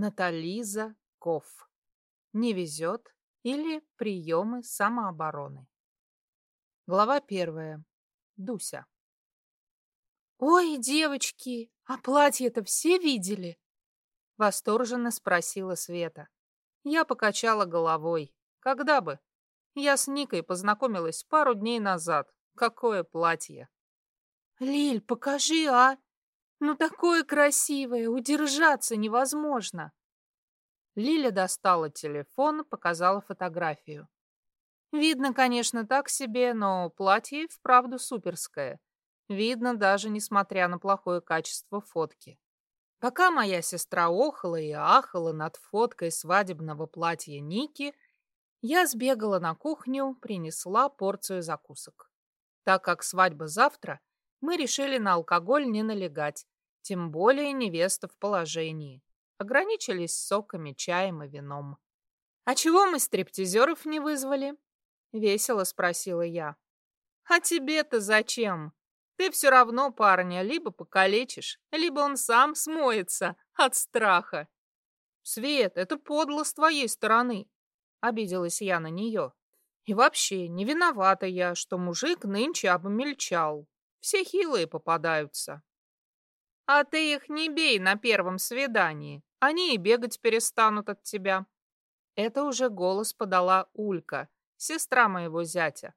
Натализа Кофф. Не везет или приемы самообороны. Глава первая. Дуся. «Ой, девочки, а платье-то все видели?» Восторженно спросила Света. Я покачала головой. Когда бы? Я с Никой познакомилась пару дней назад. Какое платье! «Лиль, покажи, а! Ну такое красивое, удержаться невозможно!» Лиля достала телефон, показала фотографию. Видно, конечно, так себе, но платье вправду суперское. Видно даже несмотря на плохое качество фотки. Пока моя сестра охала и ахала над фоткой свадебного платья Ники, я сбегала на кухню, принесла порцию закусок. Так как свадьба завтра, мы решили на алкоголь не налегать, тем более невеста в положении. Ограничились соками, чаем и вином. «А чего мы стриптизеров не вызвали?» — весело спросила я. «А тебе-то зачем? Ты все равно парня либо покалечишь, либо он сам смоется от страха». «Свет, это подло с твоей стороны», — обиделась я на нее. «И вообще, не виновата я, что мужик нынче обмельчал. Все хилые попадаются». «А ты их не бей на первом свидании. Они и бегать перестанут от тебя. Это уже голос подала Улька, сестра моего зятя.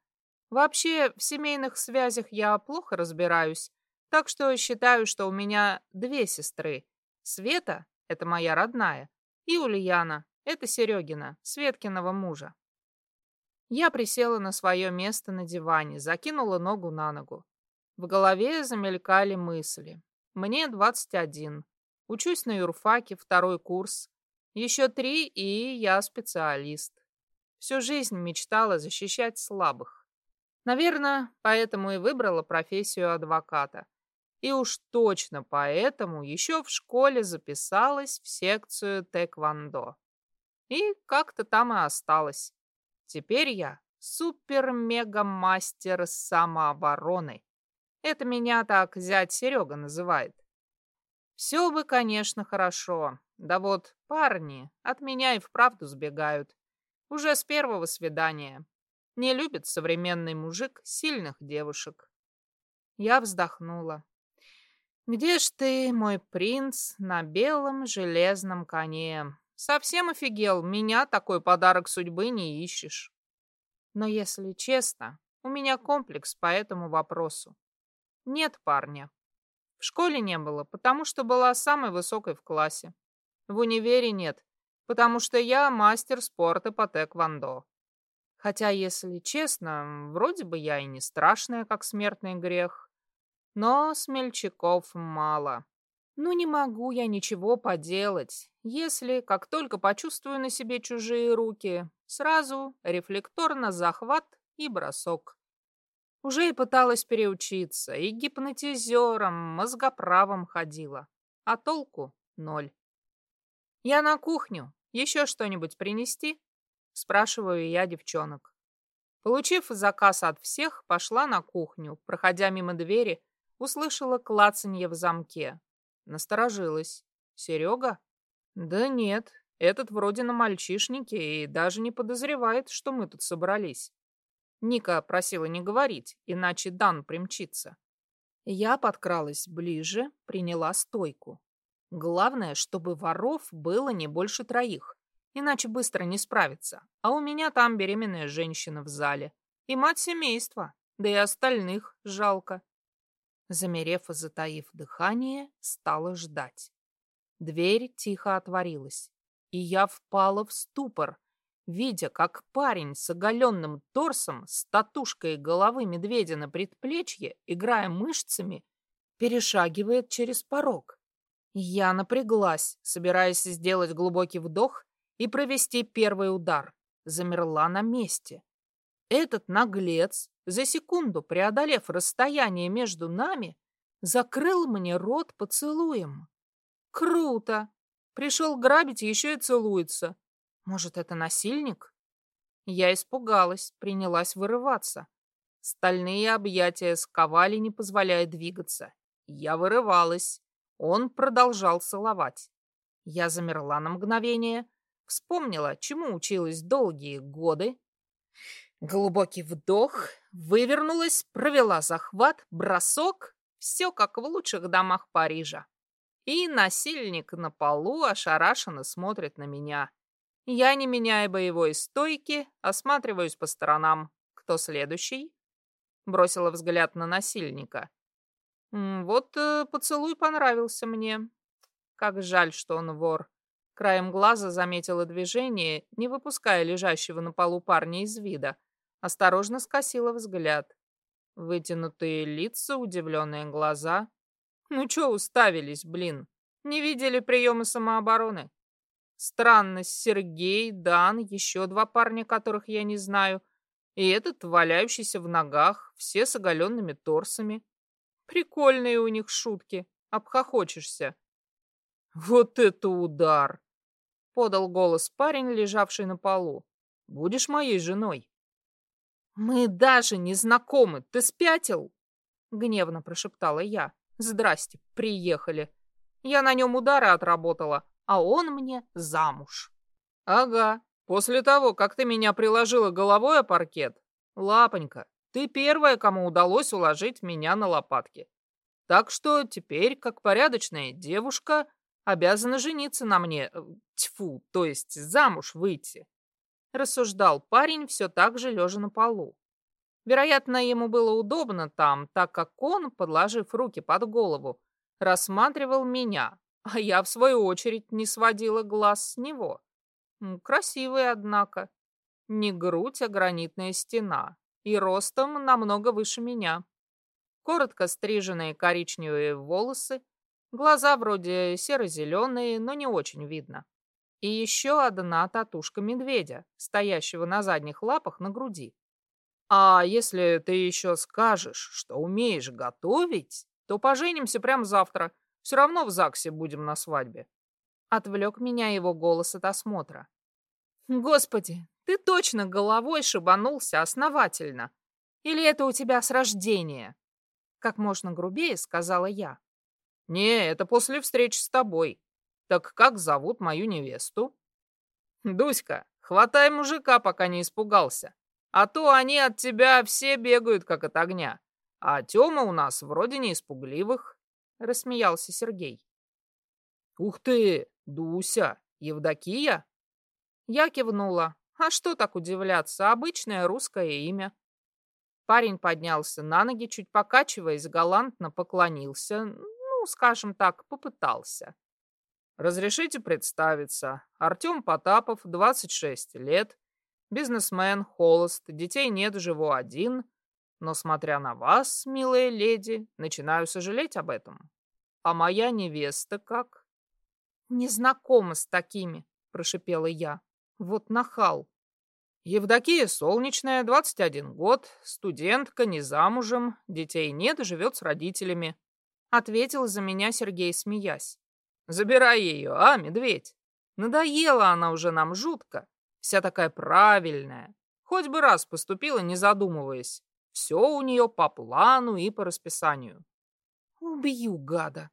Вообще, в семейных связях я плохо разбираюсь, так что считаю, что у меня две сестры. Света — это моя родная, и Ульяна — это Серегина, Светкиного мужа. Я присела на свое место на диване, закинула ногу на ногу. В голове замелькали мысли. Мне 21. Учусь на юрфаке, второй курс. Еще три, и я специалист. Всю жизнь мечтала защищать слабых. Наверное, поэтому и выбрала профессию адвоката. И уж точно поэтому еще в школе записалась в секцию тэквондо. И как-то там и осталась. Теперь я супер-мега-мастер самообороны. Это меня так зять Серега называет. Все бы, конечно, хорошо. Да вот парни от меня и вправду сбегают. Уже с первого свидания. Не любит современный мужик сильных девушек. Я вздохнула. «Где ж ты, мой принц, на белом железном коне? Совсем офигел, меня такой подарок судьбы не ищешь». Но, если честно, у меня комплекс по этому вопросу. Нет парня, в школе не было, потому что была самой высокой в классе. В универе нет, потому что я мастер спорта по тэквондо. Хотя, если честно, вроде бы я и не страшная, как смертный грех. Но смельчаков мало. Ну не могу я ничего поделать, если, как только почувствую на себе чужие руки, сразу рефлекторно захват и бросок. Уже и пыталась переучиться, и гипнотизером, мозгоправом ходила. А толку ноль. «Я на кухню. Еще что-нибудь принести?» Спрашиваю я девчонок. Получив заказ от всех, пошла на кухню. Проходя мимо двери, услышала клацанье в замке. Насторожилась. «Серега?» «Да нет, этот вроде на мальчишнике и даже не подозревает, что мы тут собрались». Ника просила не говорить, иначе Дан примчится. Я подкралась ближе, приняла стойку. Главное, чтобы воров было не больше троих, иначе быстро не справиться. А у меня там беременная женщина в зале. И мать семейства, да и остальных жалко. Замерев и затаив дыхание, стала ждать. Дверь тихо отворилась, и я впала в ступор, видя, как парень с оголенным торсом, с татушкой головы медведя на предплечье, играя мышцами, перешагивает через порог. Я напряглась, собираясь сделать глубокий вдох и провести первый удар. Замерла на месте. Этот наглец, за секунду преодолев расстояние между нами, закрыл мне рот поцелуем. Круто! Пришел грабить, еще и целуется. Может, это насильник? Я испугалась, принялась вырываться. Стальные объятия сковали, не позволяя двигаться. Я вырывалась. Он продолжал целовать. Я замерла на мгновение, вспомнила, чему училась долгие годы. Глубокий вдох, вывернулась, провела захват, бросок. Все как в лучших домах Парижа. И насильник на полу ошарашенно смотрит на меня. Я, не меняя боевой стойки, осматриваюсь по сторонам. Кто следующий? Бросила взгляд на насильника. Вот э, поцелуй понравился мне. Как жаль, что он вор. Краем глаза заметила движение, не выпуская лежащего на полу парня из вида. Осторожно скосила взгляд. Вытянутые лица, удивленные глаза. Ну чё уставились, блин? Не видели приемы самообороны? Странность Сергей, Дан, еще два парня, которых я не знаю. И этот, валяющийся в ногах, все с оголенными торсами. Прикольные у них шутки. Обхохочешься. Вот это удар! Подал голос парень, лежавший на полу. Будешь моей женой. Мы даже не знакомы. Ты спятил? Гневно прошептала я. Здрасте, приехали. Я на нем удары отработала, а он мне замуж. Ага, после того, как ты меня приложила головой о паркет, лапонька, ты первая, кому удалось уложить меня на лопатки. Так что теперь, как порядочная девушка, обязана жениться на мне, э, тьфу, то есть замуж выйти. Рассуждал парень все так же лежа на полу. Вероятно, ему было удобно там, так как он, подложив руки под голову, рассматривал меня, а я, в свою очередь, не сводила глаз с него. Красивый, однако. Не грудь, а гранитная стена и ростом намного выше меня. Коротко стриженные коричневые волосы, глаза вроде серо-зеленые, но не очень видно. И еще одна татушка медведя, стоящего на задних лапах на груди. А если ты еще скажешь, что умеешь готовить, то поженимся прямо завтра. Все равно в ЗАГСе будем на свадьбе. Отвлек меня его голос от осмотра. Господи, ты точно головой шибанулся основательно. Или это у тебя с рождения? Как можно грубее сказала я. Не, это после встречи с тобой. Так как зовут мою невесту? Дуська, хватай мужика, пока не испугался. А то они от тебя все бегают, как от огня. А Тёма у нас вроде не испугливых, рассмеялся Сергей. Ух ты, Дуся, Евдокия? Я кивнула. А что так удивляться? Обычное русское имя. Парень поднялся на ноги, чуть покачиваясь, галантно поклонился. Ну, скажем так, попытался. Разрешите представиться. Артем Потапов, 26 лет. Бизнесмен, холост, детей нет, живу один. Но, смотря на вас, милая леди, начинаю сожалеть об этом. А моя невеста как? Не знакома с такими, прошипела я. Вот нахал. Евдокия Солнечная, 21 год, студентка, не замужем, детей нет, живет с родителями. Ответил за меня Сергей, смеясь. Забирай ее, а, медведь? Надоела она уже нам жутко. Вся такая правильная. Хоть бы раз поступила, не задумываясь. Все у нее по плану и по расписанию. Убью гада.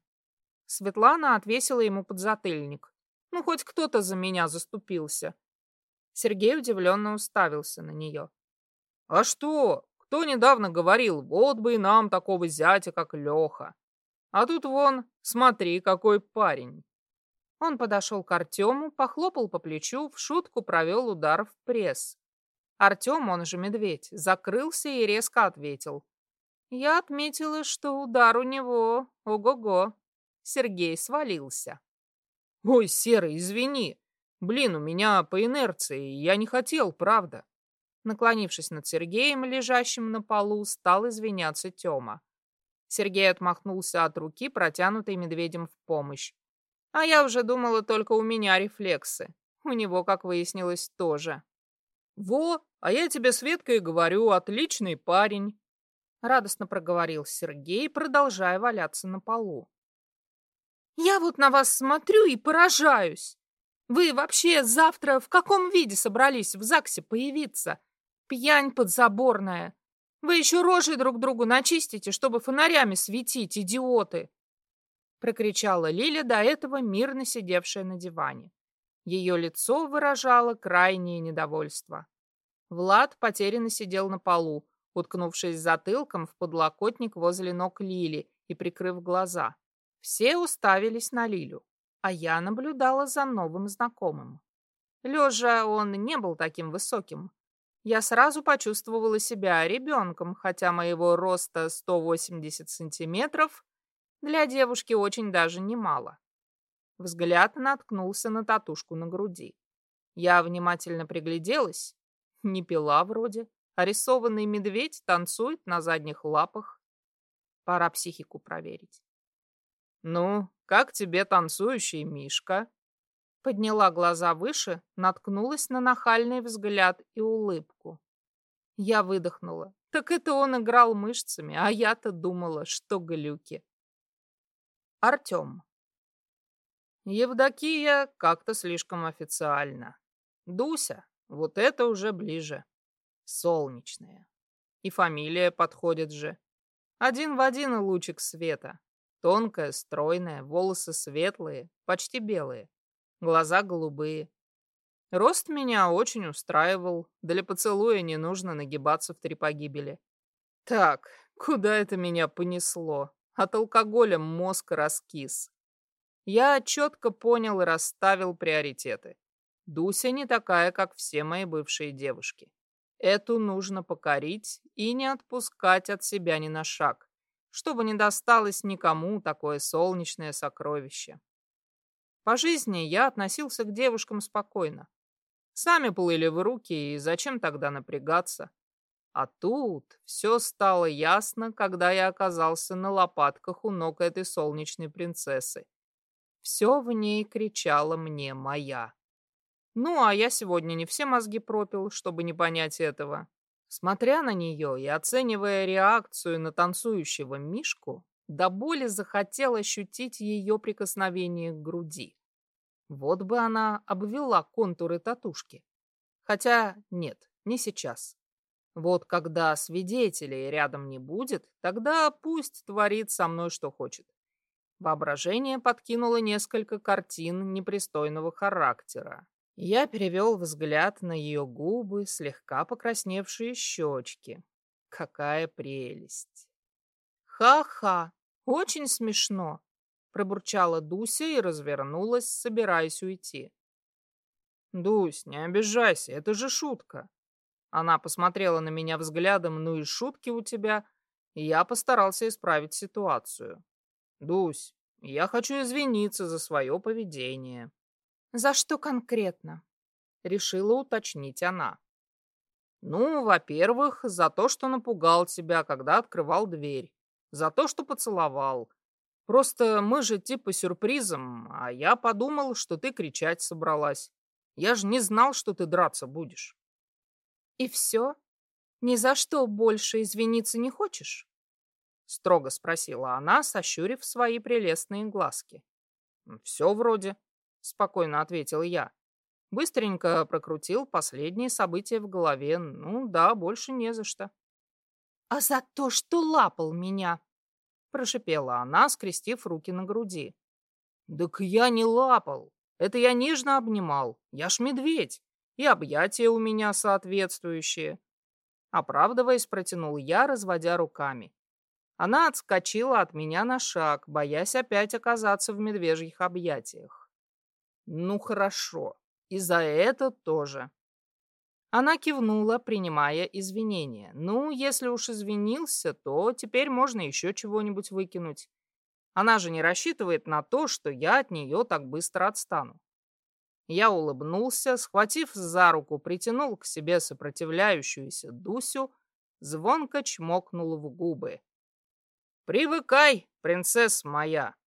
Светлана отвесила ему подзатыльник. Ну, хоть кто-то за меня заступился. Сергей удивленно уставился на нее. «А что? Кто недавно говорил, вот бы и нам такого зятя, как Леха. А тут вон, смотри, какой парень». Он подошел к Артему, похлопал по плечу, в шутку провел удар в пресс. Артем, он же медведь, закрылся и резко ответил. Я отметила, что удар у него, ого-го. Сергей свалился. «Ой, Серый, извини, Блин, у меня по инерции, я не хотел, правда. Наклонившись над Сергеем, лежащим на полу, стал извиняться Тёма. Сергей отмахнулся от руки, протянутой медведем в помощь. А я уже думала, только у меня рефлексы. У него, как выяснилось, тоже. «Во, а я тебе, Светка, и говорю, отличный парень!» Радостно проговорил Сергей, продолжая валяться на полу. «Я вот на вас смотрю и поражаюсь!» Вы вообще завтра в каком виде собрались в ЗАГСе появиться? Пьянь подзаборная. Вы еще рожи друг другу начистите, чтобы фонарями светить, идиоты. прокричала Лиля, до этого мирно сидевшая на диване. Ее лицо выражало крайнее недовольство. Влад потерянно сидел на полу, уткнувшись затылком в подлокотник возле ног Лили и прикрыв глаза. Все уставились на Лилю, а я наблюдала за новым знакомым. Лежа он не был таким высоким. Я сразу почувствовала себя ребенком, хотя моего роста 180 сантиметров для девушки очень даже немало. Взгляд наткнулся на татушку на груди. Я внимательно пригляделась. Не пила вроде, а рисованный медведь танцует на задних лапах. Пора психику проверить. «Ну, как тебе танцующий Мишка?» Подняла глаза выше, наткнулась на нахальный взгляд и улыбку. Я выдохнула. Так это он играл мышцами, а я-то думала, что глюки. Артем. Евдокия как-то слишком официально. Дуся, вот это уже ближе. Солнечная. И фамилия подходит же. Один в один лучик света. Тонкая, стройная, волосы светлые, почти белые, глаза голубые. Рост меня очень устраивал, для поцелуя не нужно нагибаться в три погибели. Так, куда это меня понесло? От алкоголя мозг раскис. Я четко понял и расставил приоритеты. Дуся не такая, как все мои бывшие девушки. Эту нужно покорить и не отпускать от себя ни на шаг чтобы не досталось никому такое солнечное сокровище. По жизни я относился к девушкам спокойно. Сами плыли в руки, и зачем тогда напрягаться? А тут все стало ясно, когда я оказался на лопатках у ног этой солнечной принцессы. Все в ней кричало мне «моя». Ну, а я сегодня не все мозги пропил, чтобы не понять этого. Смотря на нее и оценивая реакцию на танцующего Мишку, до боли захотел ощутить ее прикосновение к груди. Вот бы она обвела контуры татушки. Хотя нет, не сейчас. Вот когда свидетелей рядом не будет, тогда пусть творит со мной что хочет. Воображение подкинуло несколько картин непристойного характера, я перевел взгляд на ее губы, слегка покрасневшие щечки. Какая прелесть! Ха-ха! Очень смешно! Пробурчала Дуся и развернулась, собираясь уйти. «Дусь, не обижайся, это же шутка!» Она посмотрела на меня взглядом, ну и шутки у тебя, и я постарался исправить ситуацию. «Дусь, я хочу извиниться за свое поведение». «За что конкретно?» — решила уточнить она. «Ну, во-первых, за то, что напугал тебя, когда открывал дверь. За то, что поцеловал. Просто мы же типа сюрпризом, а я подумал, что ты кричать собралась. Я же не знал, что ты драться будешь». «И все? Ни за что больше извиниться не хочешь?» Строго спросила она, сощурив свои прелестные глазки. «Все вроде», — спокойно ответил я. Быстренько прокрутил последние события в голове. Ну да, больше не за что. «А за то, что лапал меня!» — прошипела она, скрестив руки на груди. «Так я не лапал. Это я нежно обнимал. Я ж медведь. И объятия у меня соответствующие». Оправдываясь, протянул я, разводя руками. Она отскочила от меня на шаг, боясь опять оказаться в медвежьих объятиях. Ну хорошо, и за это тоже. Она кивнула, принимая извинения. Ну, если уж извинился, то теперь можно еще чего-нибудь выкинуть. Она же не рассчитывает на то, что я от нее так быстро отстану. Я улыбнулся, схватив за руку, притянул к себе сопротивляющуюся Дусю, звонко чмокнул в губы. «Привыкай, принцесса моя!»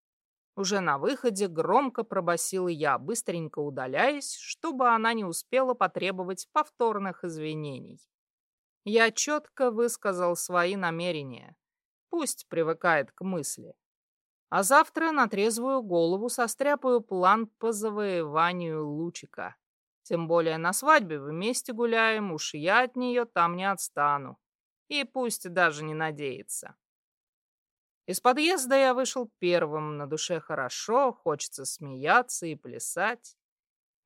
Уже на выходе громко пробасил я, быстренько удаляясь, чтобы она не успела потребовать повторных извинений. Я четко высказал свои намерения. Пусть привыкает к мысли. А завтра на трезвую голову состряпаю план по завоеванию лучика. Тем более на свадьбе вместе гуляем, уж я от нее там не отстану. И пусть даже не надеется. Из подъезда я вышел первым, на душе хорошо, хочется смеяться и плясать.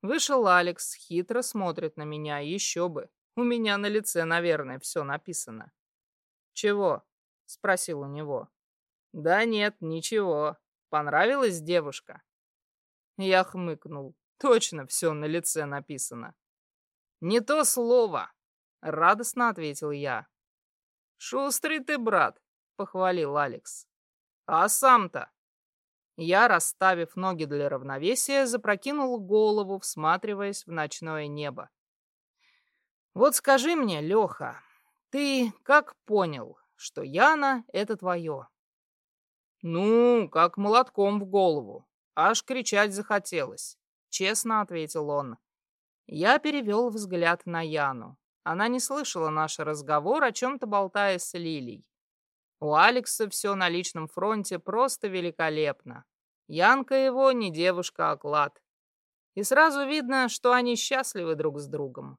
Вышел Алекс, хитро смотрит на меня, еще бы. У меня на лице, наверное, все написано. «Чего?» — спросил у него. «Да нет, ничего. Понравилась девушка?» Я хмыкнул. Точно все на лице написано. «Не то слово!» — радостно ответил я. «Шустрый ты, брат!» — похвалил Алекс. «А сам-то?» Я, расставив ноги для равновесия, запрокинул голову, всматриваясь в ночное небо. «Вот скажи мне, Леха, ты как понял, что Яна — это твое?» «Ну, как молотком в голову. Аж кричать захотелось», — честно ответил он. Я перевел взгляд на Яну. Она не слышала наш разговор, о чем-то болтая с Лилей. У Алекса все на личном фронте просто великолепно. Янка его не девушка, а клад. И сразу видно, что они счастливы друг с другом.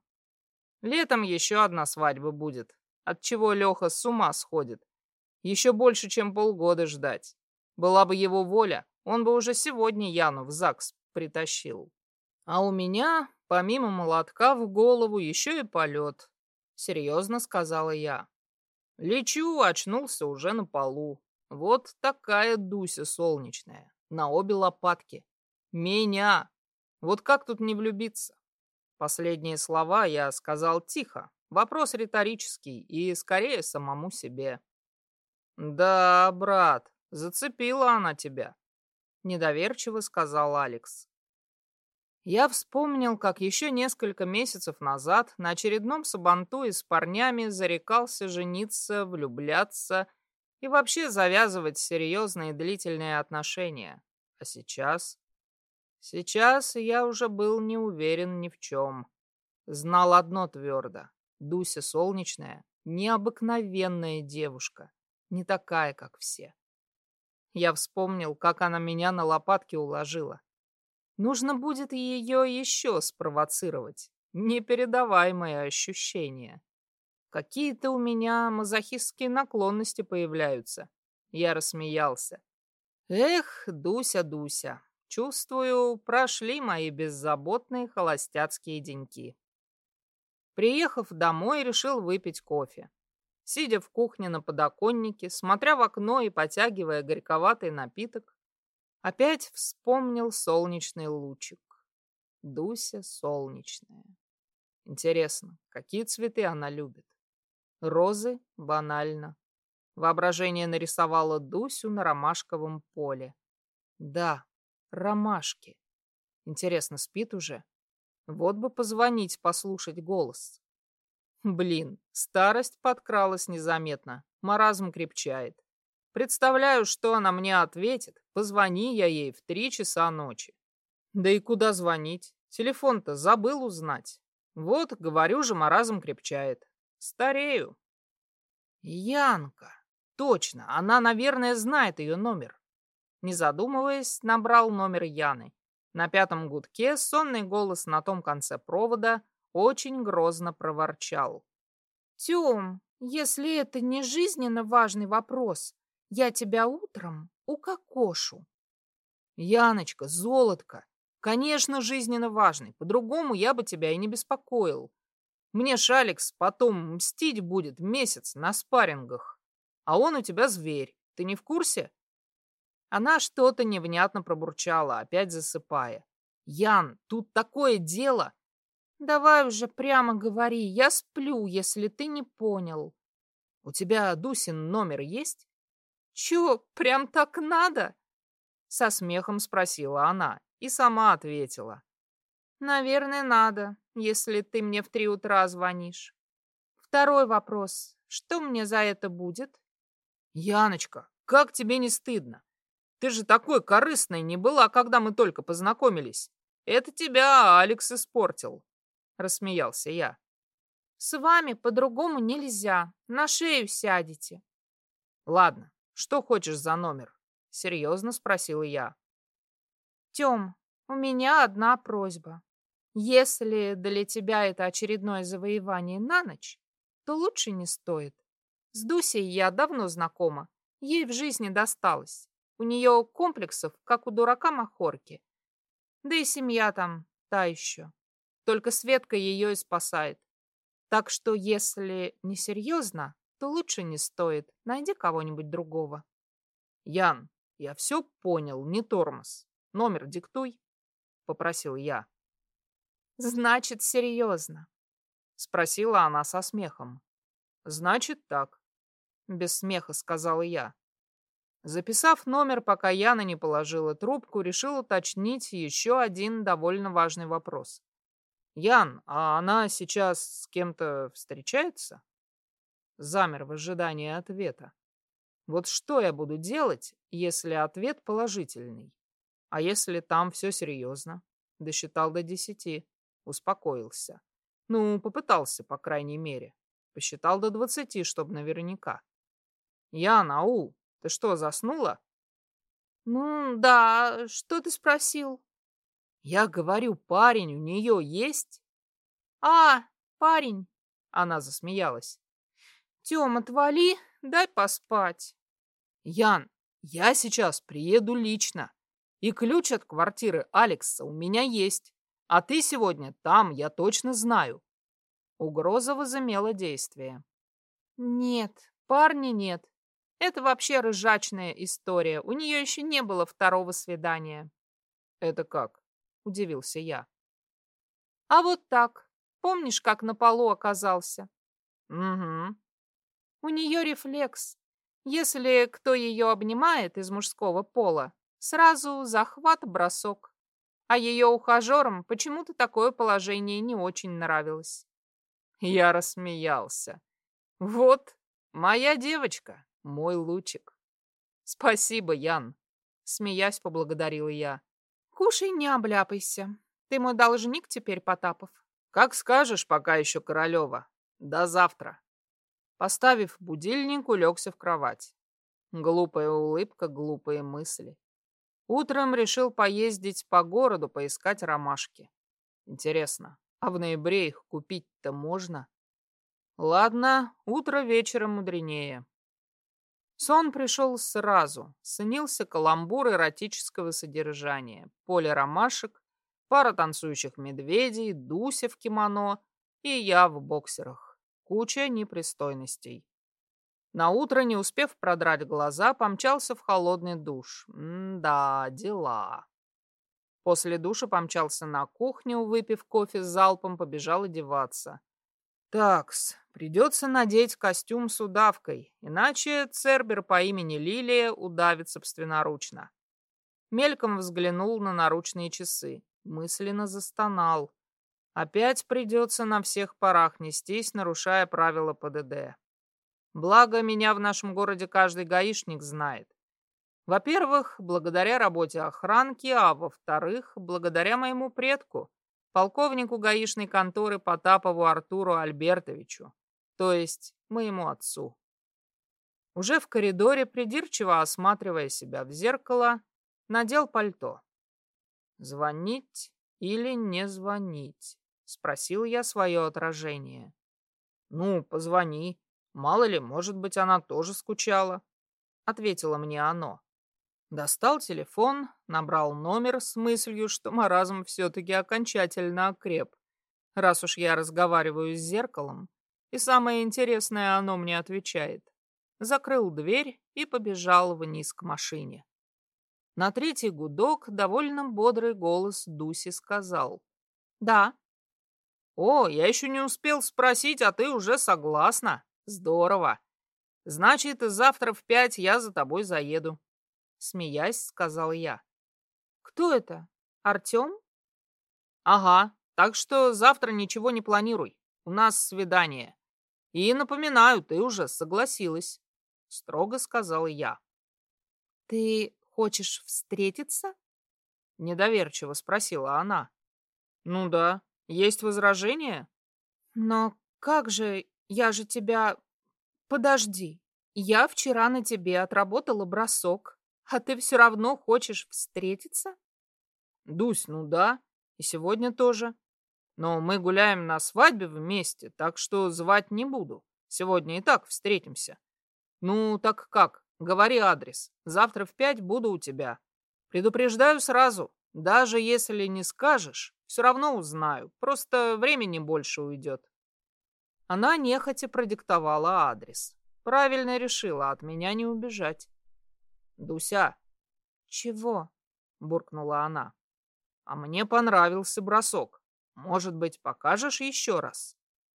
Летом еще одна свадьба будет, от чего Леха с ума сходит. Еще больше, чем полгода ждать. Была бы его воля, он бы уже сегодня Яну в ЗАГС притащил. А у меня Помимо молотка в голову еще и полет. Серьезно сказала я. Лечу, очнулся уже на полу. Вот такая Дуся солнечная. На обе лопатки. Меня. Вот как тут не влюбиться? Последние слова я сказал тихо. Вопрос риторический и скорее самому себе. «Да, брат, зацепила она тебя», — недоверчиво сказал Алекс. Я вспомнил, как еще несколько месяцев назад на очередном сабантуе с парнями зарекался жениться, влюбляться и вообще завязывать серьезные длительные отношения. А сейчас... Сейчас я уже был не уверен ни в чем. Знал одно твердо. Дуся Солнечная — необыкновенная девушка, не такая, как все. Я вспомнил, как она меня на лопатки уложила. Нужно будет ее еще спровоцировать. Непередаваемые ощущения. Какие-то у меня мазохистские наклонности появляются. Я рассмеялся. Эх, Дуся, Дуся, чувствую, прошли мои беззаботные холостяцкие деньки. Приехав домой, решил выпить кофе. Сидя в кухне на подоконнике, смотря в окно и потягивая горьковатый напиток, Опять вспомнил солнечный лучик. Дуся солнечная. Интересно, какие цветы она любит? Розы банально. Воображение нарисовало Дусю на ромашковом поле. Да, ромашки. Интересно, спит уже? Вот бы позвонить, послушать голос. Блин, старость подкралась незаметно, маразм крепчает. Представляю, что она мне ответит. Позвони я ей в три часа ночи. Да и куда звонить? Телефон-то забыл узнать. Вот, говорю же, маразм крепчает. Старею. Янка. Точно, она, наверное, знает ее номер. Не задумываясь, набрал номер Яны. На пятом гудке сонный голос на том конце провода очень грозно проворчал. «Тем, если это не жизненно важный вопрос, я тебя утром укокошу. Яночка, золотко, конечно, жизненно важный. По-другому я бы тебя и не беспокоил. Мне Шалекс потом мстить будет месяц на спаррингах. А он у тебя зверь. Ты не в курсе? Она что-то невнятно пробурчала, опять засыпая. Ян, тут такое дело. Давай уже прямо говори, я сплю, если ты не понял. У тебя Дусин номер есть? «Чё, прям так надо?» Со смехом спросила она и сама ответила. «Наверное, надо, если ты мне в три утра звонишь. Второй вопрос. Что мне за это будет?» «Яночка, как тебе не стыдно? Ты же такой корыстной не была, когда мы только познакомились. Это тебя Алекс испортил», — рассмеялся я. «С вами по-другому нельзя. На шею сядете». «Ладно, что хочешь за номер? Серьезно спросила я. Тем, у меня одна просьба. Если для тебя это очередное завоевание на ночь, то лучше не стоит. С Дусей я давно знакома. Ей в жизни досталось. У нее комплексов, как у дурака Махорки. Да и семья там та еще. Только Светка ее и спасает. Так что, если не серьезно, то лучше не стоит. Найди кого-нибудь другого. Ян, я все понял, не тормоз. Номер диктуй, попросил я. Значит, серьезно? Спросила она со смехом. Значит так. Без смеха сказала я. Записав номер, пока Яна не положила трубку, решил уточнить еще один довольно важный вопрос. «Ян, а она сейчас с кем-то встречается?» Замер в ожидании ответа. Вот что я буду делать, если ответ положительный? А если там все серьезно? Досчитал до десяти. Успокоился. Ну, попытался, по крайней мере. Посчитал до двадцати, чтобы наверняка. Ян, ау, ты что, заснула? Ну, да, что ты спросил? Я говорю, парень у нее есть? А, парень. Она засмеялась. Тём, отвали, дай поспать. Ян, я сейчас приеду лично. И ключ от квартиры Алекса у меня есть. А ты сегодня там, я точно знаю. Угроза возымела действие. Нет, парня нет. Это вообще рыжачная история. У нее еще не было второго свидания. Это как? Удивился я. А вот так. Помнишь, как на полу оказался? Угу. У нее рефлекс. Если кто ее обнимает из мужского пола, сразу захват-бросок. А ее ухажерам почему-то такое положение не очень нравилось. Я рассмеялся. Вот, моя девочка, мой лучик. Спасибо, Ян. Смеясь, поблагодарила я. Кушай, не обляпайся. Ты мой должник теперь, Потапов. Как скажешь, пока еще Королева. До завтра. Поставив будильник, улегся в кровать. Глупая улыбка, глупые мысли. Утром решил поездить по городу, поискать ромашки. Интересно, а в ноябре их купить-то можно? Ладно, утро вечером мудренее. Сон пришел сразу. Снился каламбур эротического содержания. Поле ромашек, пара танцующих медведей, Дуся в кимоно и я в боксерах. Куча непристойностей. На утро, не успев продрать глаза, помчался в холодный душ. М-да, дела. После душа помчался на кухню, выпив кофе с залпом, побежал одеваться. Такс, придется надеть костюм с удавкой, иначе Цербер по имени Лилия удавит собственноручно. Мельком взглянул на наручные часы, мысленно застонал. Опять придется на всех парах нестись, нарушая правила ПДД. Благо, меня в нашем городе каждый гаишник знает. Во-первых, благодаря работе охранки, а во-вторых, благодаря моему предку, полковнику гаишной конторы Потапову Артуру Альбертовичу, то есть моему отцу. Уже в коридоре, придирчиво осматривая себя в зеркало, надел пальто. Звонить или не звонить? Спросил я свое отражение. Ну, позвони. Мало ли, может быть, она тоже скучала. Ответило мне оно. Достал телефон, набрал номер с мыслью, что маразм все-таки окончательно окреп, раз уж я разговариваю с зеркалом, и самое интересное оно мне отвечает. Закрыл дверь и побежал вниз к машине. На третий гудок довольно бодрый голос Дуси сказал. «Да». «О, я еще не успел спросить, а ты уже согласна. Здорово. Значит, завтра в пять я за тобой заеду». Смеясь, сказал я. «Кто это? Артем?» «Ага, так что завтра ничего не планируй. У нас свидание. И напоминаю, ты уже согласилась», — строго сказал я. «Ты Хочешь встретиться? Недоверчиво спросила она. Ну да, есть возражения? Но как же, я же тебя... Подожди, я вчера на тебе отработала бросок, а ты все равно хочешь встретиться? Дусь, ну да, и сегодня тоже. Но мы гуляем на свадьбе вместе, так что звать не буду. Сегодня и так встретимся. Ну, так как, Говори адрес. Завтра в пять буду у тебя. Предупреждаю сразу. Даже если не скажешь, все равно узнаю. Просто времени больше уйдет. Она нехотя продиктовала адрес. Правильно решила, от меня не убежать. Дуся. Чего? Буркнула она. А мне понравился бросок. Может быть, покажешь еще раз?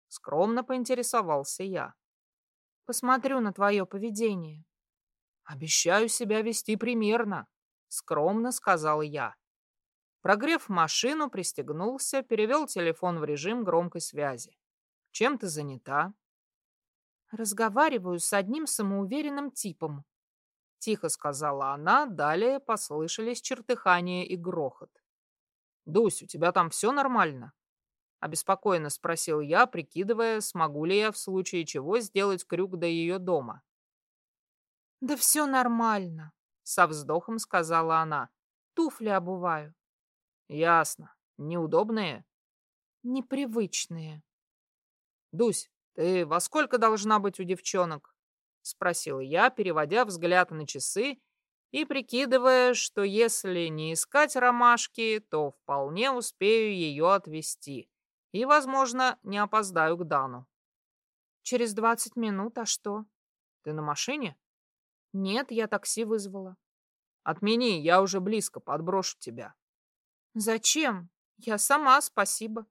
Скромно поинтересовался я. Посмотрю на твое поведение. Обещаю себя вести примерно, скромно сказал я. Прогрев машину, пристегнулся, перевел телефон в режим громкой связи. Чем ты занята? Разговариваю с одним самоуверенным типом. Тихо сказала она, далее послышались чертыхания и грохот. «Дусь, у тебя там все нормально?» Обеспокоенно спросил я, прикидывая, смогу ли я в случае чего сделать крюк до ее дома. «Да все нормально», — со вздохом сказала она. «Туфли обуваю». «Ясно. Неудобные?» «Непривычные». «Дусь, ты во сколько должна быть у девчонок?» — спросил я, переводя взгляд на часы и прикидывая, что если не искать ромашки, то вполне успею ее отвезти и, возможно, не опоздаю к Дану. «Через двадцать минут, а что?» «Ты на машине?» «Нет, я такси вызвала». «Отмени, я уже близко, подброшу тебя». «Зачем? Я сама, спасибо».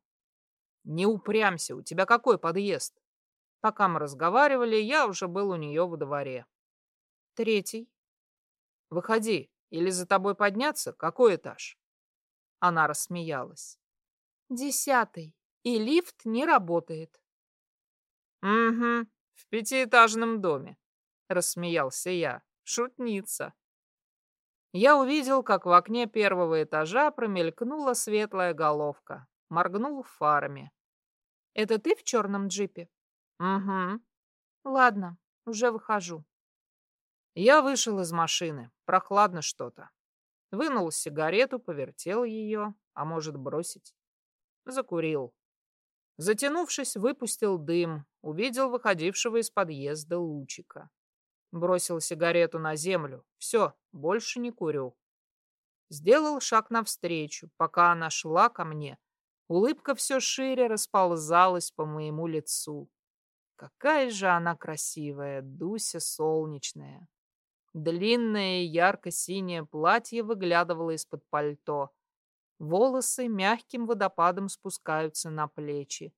«Не упрямься, у тебя какой подъезд?» Пока мы разговаривали, я уже был у нее во дворе. «Третий». «Выходи, или за тобой подняться? Какой этаж?» Она рассмеялась. «Десятый, и лифт не работает». «Угу, в пятиэтажном доме рассмеялся я. Шутница. Я увидел, как в окне первого этажа промелькнула светлая головка. Моргнул фарами. «Это ты в черном джипе?» «Угу». «Ладно, уже выхожу». Я вышел из машины. Прохладно что-то. Вынул сигарету, повертел ее, а может бросить. Закурил. Затянувшись, выпустил дым, увидел выходившего из подъезда лучика. Бросил сигарету на землю. Все, больше не курю. Сделал шаг навстречу, пока она шла ко мне. Улыбка все шире расползалась по моему лицу. Какая же она красивая, Дуся солнечная. Длинное ярко-синее платье выглядывало из-под пальто. Волосы мягким водопадом спускаются на плечи.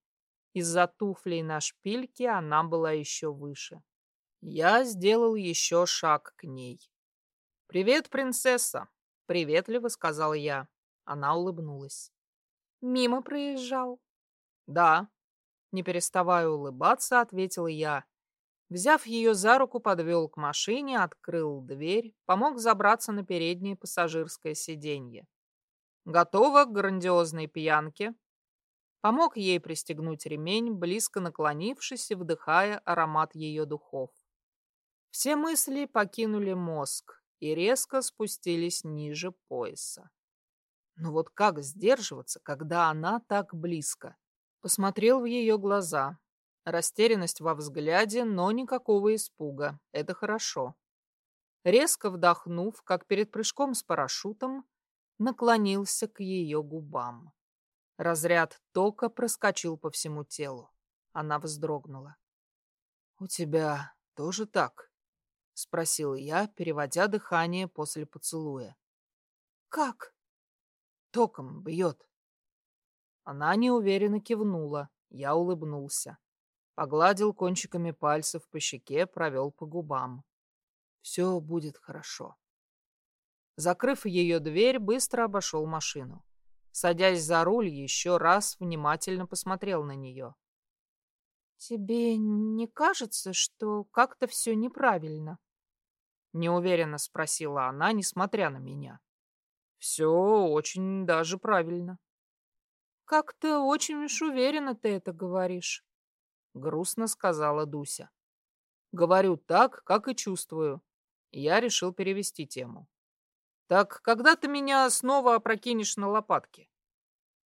Из-за туфлей на шпильке она была еще выше. Я сделал еще шаг к ней. «Привет, принцесса!» — приветливо сказал я. Она улыбнулась. «Мимо проезжал?» «Да». Не переставая улыбаться, ответил я. Взяв ее за руку, подвел к машине, открыл дверь, помог забраться на переднее пассажирское сиденье. Готова к грандиозной пьянке? Помог ей пристегнуть ремень, близко наклонившись и вдыхая аромат ее духов. Все мысли покинули мозг и резко спустились ниже пояса. Но вот как сдерживаться, когда она так близко? Посмотрел в ее глаза. Растерянность во взгляде, но никакого испуга. Это хорошо. Резко вдохнув, как перед прыжком с парашютом, наклонился к ее губам. Разряд тока проскочил по всему телу. Она вздрогнула. «У тебя тоже так?» — спросил я, переводя дыхание после поцелуя. «Как?» «Током бьет». Она неуверенно кивнула. Я улыбнулся. Погладил кончиками пальцев по щеке, провел по губам. «Все будет хорошо». Закрыв ее дверь, быстро обошел машину. Садясь за руль, еще раз внимательно посмотрел на нее. «Тебе не кажется, что как-то все неправильно?» Неуверенно спросила она, несмотря на меня. «Все очень даже правильно». «Как-то очень уж уверенно ты это говоришь», — грустно сказала Дуся. «Говорю так, как и чувствую». Я решил перевести тему. «Так когда ты меня снова опрокинешь на лопатки?»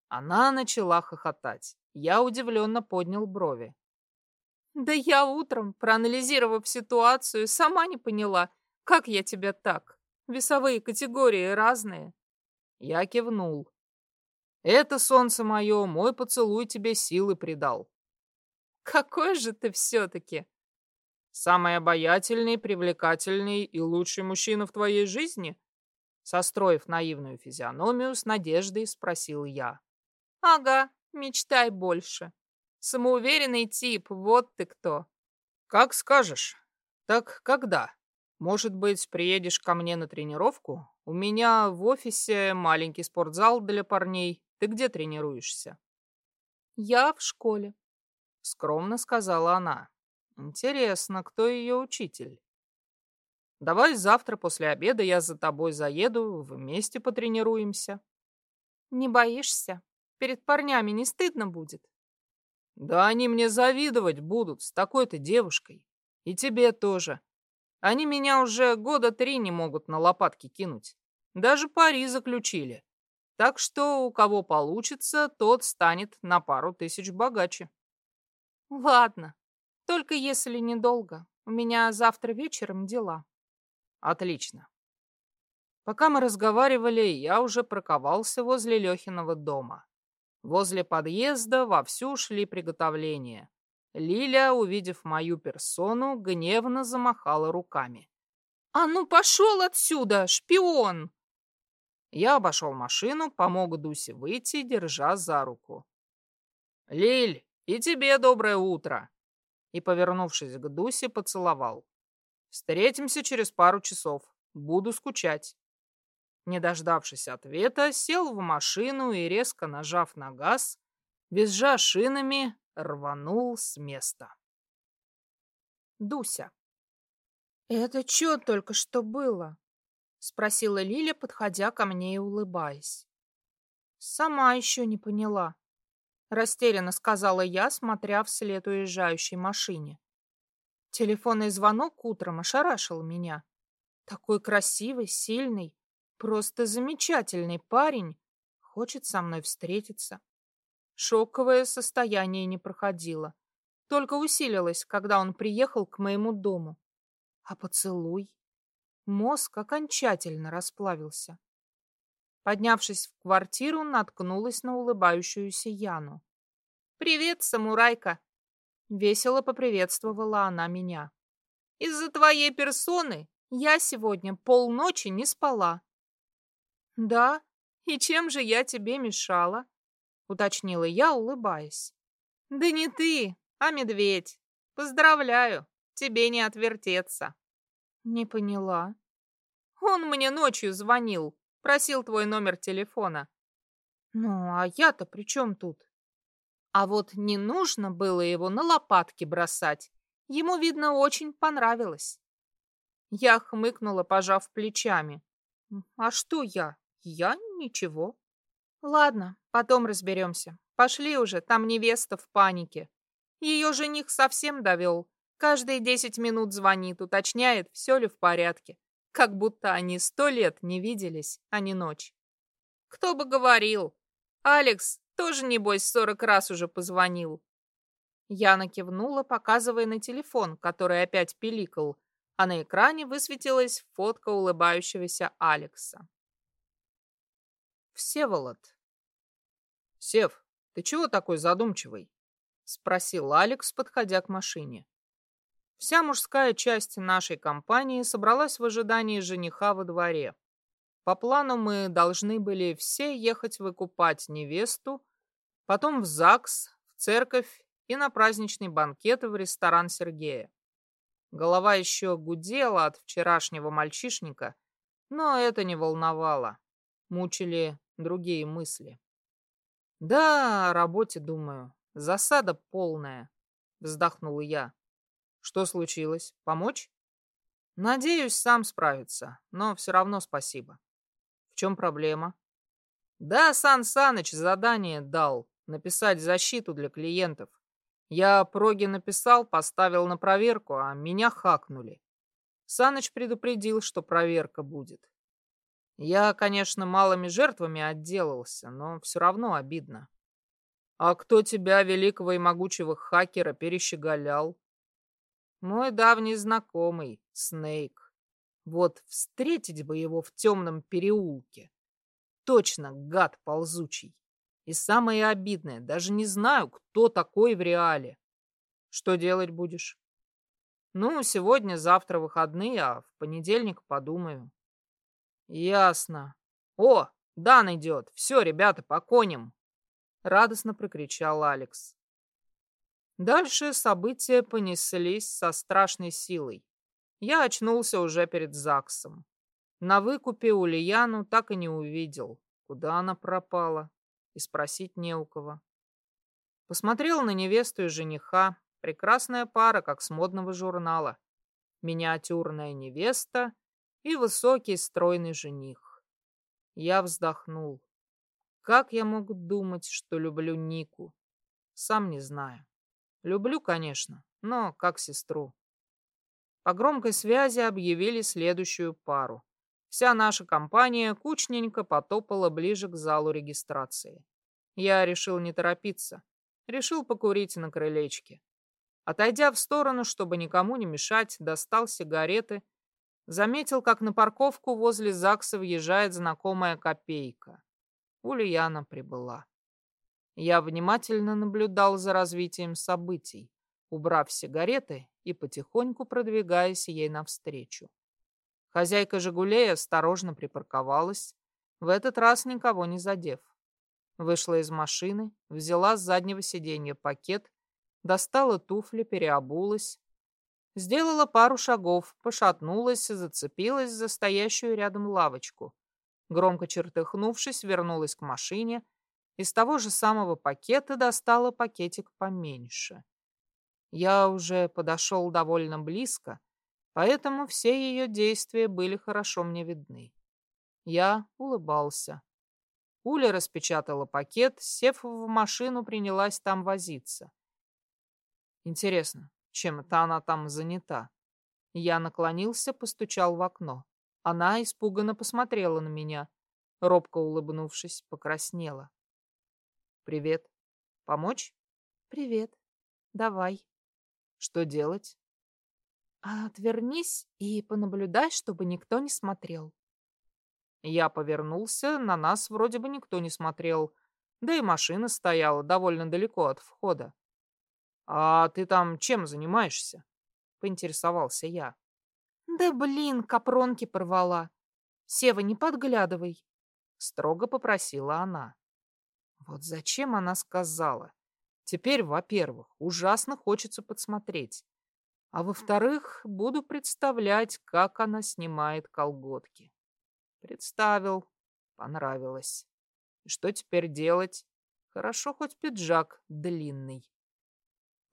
Она начала хохотать. Я удивленно поднял брови. Да я утром, проанализировав ситуацию, сама не поняла, Как я тебя так? Весовые категории разные. Я кивнул. Это, солнце мое, мой поцелуй тебе силы придал. Какой же ты все-таки? Самый обаятельный, привлекательный и лучший мужчина в твоей жизни? Состроив наивную физиономию, с надеждой спросил я. Ага, мечтай больше. Самоуверенный тип, вот ты кто. Как скажешь. Так когда? Может быть, приедешь ко мне на тренировку? У меня в офисе маленький спортзал для парней. Ты где тренируешься? Я в школе. Скромно сказала она. Интересно, кто ее учитель? Давай завтра после обеда я за тобой заеду, вместе потренируемся. Не боишься? Перед парнями не стыдно будет? Да они мне завидовать будут с такой-то девушкой. И тебе тоже. Они меня уже года три не могут на лопатки кинуть. Даже пари заключили. Так что у кого получится, тот станет на пару тысяч богаче. Ладно, только если недолго. У меня завтра вечером дела. Отлично. Пока мы разговаривали, я уже проковался возле Лехиного дома. Возле подъезда вовсю шли приготовления. Лиля, увидев мою персону, гневно замахала руками. «А ну пошел отсюда, шпион!» Я обошел машину, помог Дусе выйти, держа за руку. «Лиль, и тебе доброе утро!» И, повернувшись к Дусе, поцеловал. «Встретимся через пару часов. Буду скучать». Не дождавшись ответа, сел в машину и, резко нажав на газ, визжа шинами, рванул с места. Дуся. «Это что только что было?» — спросила Лиля, подходя ко мне и улыбаясь. «Сама еще не поняла», — растерянно сказала я, смотря вслед уезжающей машине. Телефонный звонок утром ошарашил меня. Такой красивый, сильный, Просто замечательный парень. Хочет со мной встретиться. Шоковое состояние не проходило. Только усилилось, когда он приехал к моему дому. А поцелуй? Мозг окончательно расплавился. Поднявшись в квартиру, наткнулась на улыбающуюся Яну. «Привет, самурайка!» Весело поприветствовала она меня. «Из-за твоей персоны я сегодня полночи не спала. «Да? И чем же я тебе мешала?» — уточнила я, улыбаясь. «Да не ты, а медведь. Поздравляю, тебе не отвертеться». «Не поняла». «Он мне ночью звонил, просил твой номер телефона». «Ну, а я-то при чем тут?» А вот не нужно было его на лопатки бросать. Ему, видно, очень понравилось. Я хмыкнула, пожав плечами. «А что я? Я ничего. Ладно, потом разберемся. Пошли уже, там невеста в панике. Ее жених совсем довел. Каждые десять минут звонит, уточняет, все ли в порядке. Как будто они сто лет не виделись, а не ночь. Кто бы говорил. Алекс тоже, небось, сорок раз уже позвонил. Яна кивнула, показывая на телефон, который опять пиликал, а на экране высветилась фотка улыбающегося Алекса. Всеволод. Сев, ты чего такой задумчивый? Спросил Алекс, подходя к машине. Вся мужская часть нашей компании собралась в ожидании жениха во дворе. По плану мы должны были все ехать выкупать невесту, потом в ЗАГС, в церковь и на праздничный банкет в ресторан Сергея. Голова еще гудела от вчерашнего мальчишника, но это не волновало. Мучили другие мысли. Да, о работе думаю. Засада полная, вздохнула я. Что случилось? Помочь? Надеюсь, сам справится, но все равно спасибо. В чем проблема? Да, Сан Саныч задание дал написать защиту для клиентов. Я проги написал, поставил на проверку, а меня хакнули. Саныч предупредил, что проверка будет. Я, конечно, малыми жертвами отделался, но все равно обидно. А кто тебя, великого и могучего хакера, перещеголял? Мой давний знакомый, Снейк. Вот встретить бы его в темном переулке. Точно гад ползучий. И самое обидное, даже не знаю, кто такой в реале. Что делать будешь? Ну, сегодня-завтра выходные, а в понедельник подумаю. Ясно. О, Дан идет. Все, ребята, по коням. Радостно прокричал Алекс. Дальше события понеслись со страшной силой. Я очнулся уже перед ЗАГСом. На выкупе Ульяну так и не увидел. Куда она пропала? И спросить не у кого. Посмотрел на невесту и жениха. Прекрасная пара, как с модного журнала. Миниатюрная невеста и высокий стройный жених. Я вздохнул. Как я мог думать, что люблю Нику? Сам не знаю. Люблю, конечно, но как сестру. По громкой связи объявили следующую пару. Вся наша компания кучненько потопала ближе к залу регистрации. Я решил не торопиться. Решил покурить на крылечке. Отойдя в сторону, чтобы никому не мешать, достал сигареты. Заметил, как на парковку возле ЗАГСа въезжает знакомая копейка. Ульяна прибыла. Я внимательно наблюдал за развитием событий, убрав сигареты и потихоньку продвигаясь ей навстречу. Хозяйка «Жигулей» осторожно припарковалась, в этот раз никого не задев. Вышла из машины, взяла с заднего сиденья пакет, достала туфли, переобулась, сделала пару шагов, пошатнулась и зацепилась за стоящую рядом лавочку. Громко чертыхнувшись, вернулась к машине — из того же самого пакета достала пакетик поменьше. Я уже подошел довольно близко, поэтому все ее действия были хорошо мне видны. Я улыбался. Уля распечатала пакет, сев в машину, принялась там возиться. Интересно, чем это она там занята? Я наклонился, постучал в окно. Она испуганно посмотрела на меня, робко улыбнувшись, покраснела. Привет. Помочь? Привет. Давай. Что делать? Отвернись и понаблюдай, чтобы никто не смотрел. Я повернулся, на нас вроде бы никто не смотрел, да и машина стояла довольно далеко от входа. «А ты там чем занимаешься?» — поинтересовался я. «Да блин, капронки порвала. Сева, не подглядывай», — строго попросила она. Вот зачем она сказала? Теперь, во-первых, ужасно хочется подсмотреть. А во-вторых, буду представлять, как она снимает колготки. Представил. Понравилось. И что теперь делать? Хорошо, хоть пиджак длинный.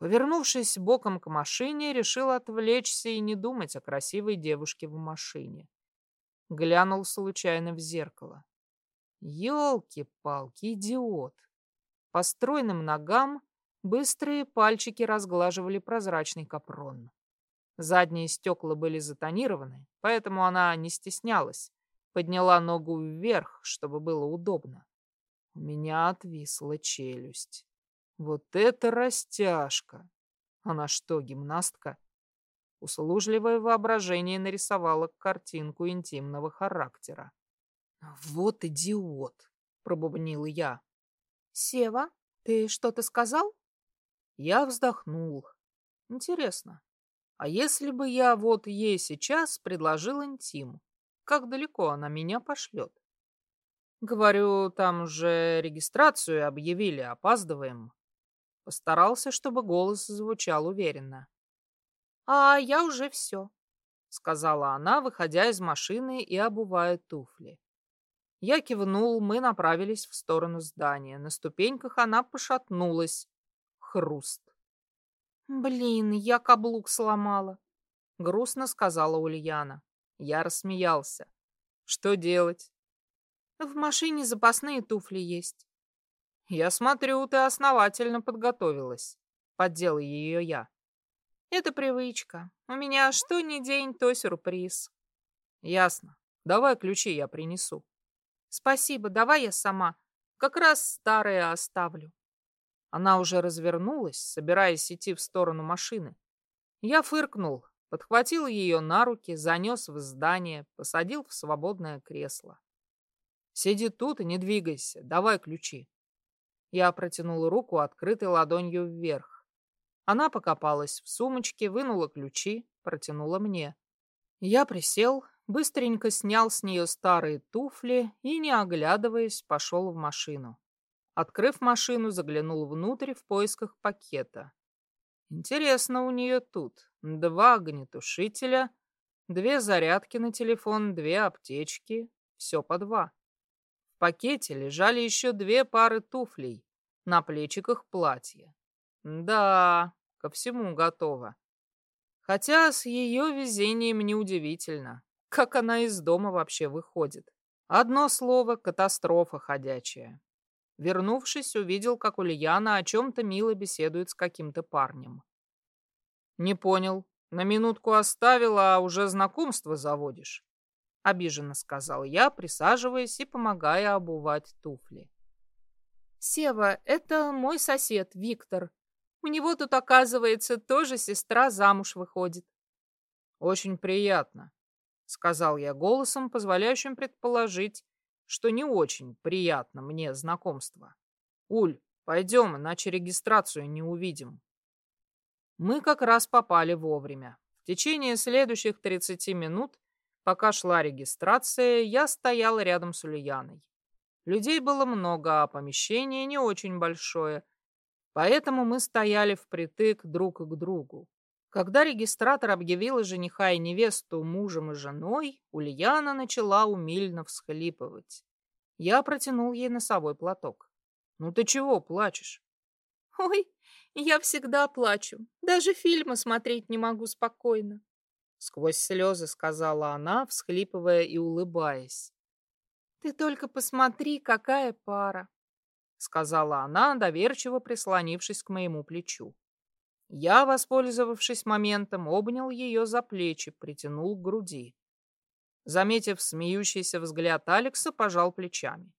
Повернувшись боком к машине, решил отвлечься и не думать о красивой девушке в машине. Глянул случайно в зеркало. Ёлки-палки, идиот. По стройным ногам быстрые пальчики разглаживали прозрачный капрон. Задние стекла были затонированы, поэтому она не стеснялась. Подняла ногу вверх, чтобы было удобно. У меня отвисла челюсть. Вот это растяжка! Она что, гимнастка? Услужливое воображение нарисовало картинку интимного характера. «Вот идиот!» — пробубнил я. «Сева, ты что-то сказал?» Я вздохнул. «Интересно, а если бы я вот ей сейчас предложил интим, как далеко она меня пошлет?» Говорю, там уже регистрацию объявили, опаздываем. Постарался, чтобы голос звучал уверенно. «А я уже все», — сказала она, выходя из машины и обувая туфли. Я кивнул, мы направились в сторону здания. На ступеньках она пошатнулась. Хруст. «Блин, я каблук сломала», — грустно сказала Ульяна. Я рассмеялся. «Что делать?» «В машине запасные туфли есть». «Я смотрю, ты основательно подготовилась», — поддел ее я. «Это привычка. У меня что ни день, то сюрприз». «Ясно. Давай ключи я принесу». Спасибо, давай я сама. Как раз старое оставлю. Она уже развернулась, собираясь идти в сторону машины. Я фыркнул, подхватил ее на руки, занес в здание, посадил в свободное кресло. «Сиди тут и не двигайся, давай ключи». Я протянула руку открытой ладонью вверх. Она покопалась в сумочке, вынула ключи, протянула мне. Я присел, быстренько снял с нее старые туфли и, не оглядываясь, пошел в машину. Открыв машину, заглянул внутрь в поисках пакета. Интересно у нее тут. Два огнетушителя, две зарядки на телефон, две аптечки. Все по два. Пакете лежали еще две пары туфлей. На плечиках платье. Да, ко всему готово. Хотя с ее везением неудивительно. Как она из дома вообще выходит? Одно слово — катастрофа ходячая. Вернувшись, увидел, как Ульяна о чем-то мило беседует с каким-то парнем. «Не понял. На минутку оставила, а уже знакомство заводишь?» Обиженно сказал я, присаживаясь и помогая обувать туфли. «Сева, это мой сосед, Виктор. У него тут, оказывается, тоже сестра замуж выходит». «Очень приятно», — сказал я голосом, позволяющим предположить, что не очень приятно мне знакомство. «Уль, пойдем, иначе регистрацию не увидим». Мы как раз попали вовремя. В течение следующих 30 минут, пока шла регистрация, я стояла рядом с Ульяной. Людей было много, а помещение не очень большое, поэтому мы стояли впритык друг к другу. Когда регистратор объявила жениха и невесту мужем и женой, Ульяна начала умильно всхлипывать. Я протянул ей носовой платок. «Ну ты чего плачешь?» «Ой, я всегда плачу. Даже фильмы смотреть не могу спокойно. Сквозь слезы сказала она, всхлипывая и улыбаясь. Ты только посмотри, какая пара. Сказала она, доверчиво прислонившись к моему плечу. Я, воспользовавшись моментом, обнял ее за плечи, притянул к груди. Заметив смеющийся взгляд Алекса, пожал плечами.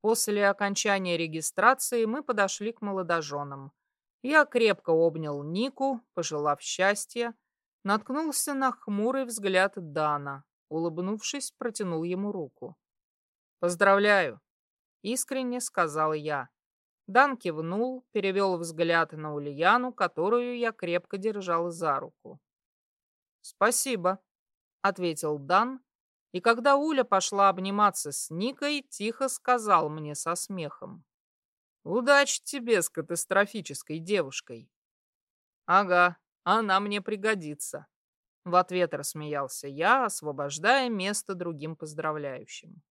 После окончания регистрации мы подошли к молодоженам. Я крепко обнял Нику, пожелав счастья, наткнулся на хмурый взгляд Дана, улыбнувшись, протянул ему руку. «Поздравляю!» — искренне сказал я. Дан кивнул, перевел взгляд на Ульяну, которую я крепко держал за руку. «Спасибо», — ответил Дан, и когда Уля пошла обниматься с Никой, тихо сказал мне со смехом. Удачи тебе с катастрофической девушкой. Ага, она мне пригодится. В ответ рассмеялся я, освобождая место другим поздравляющим.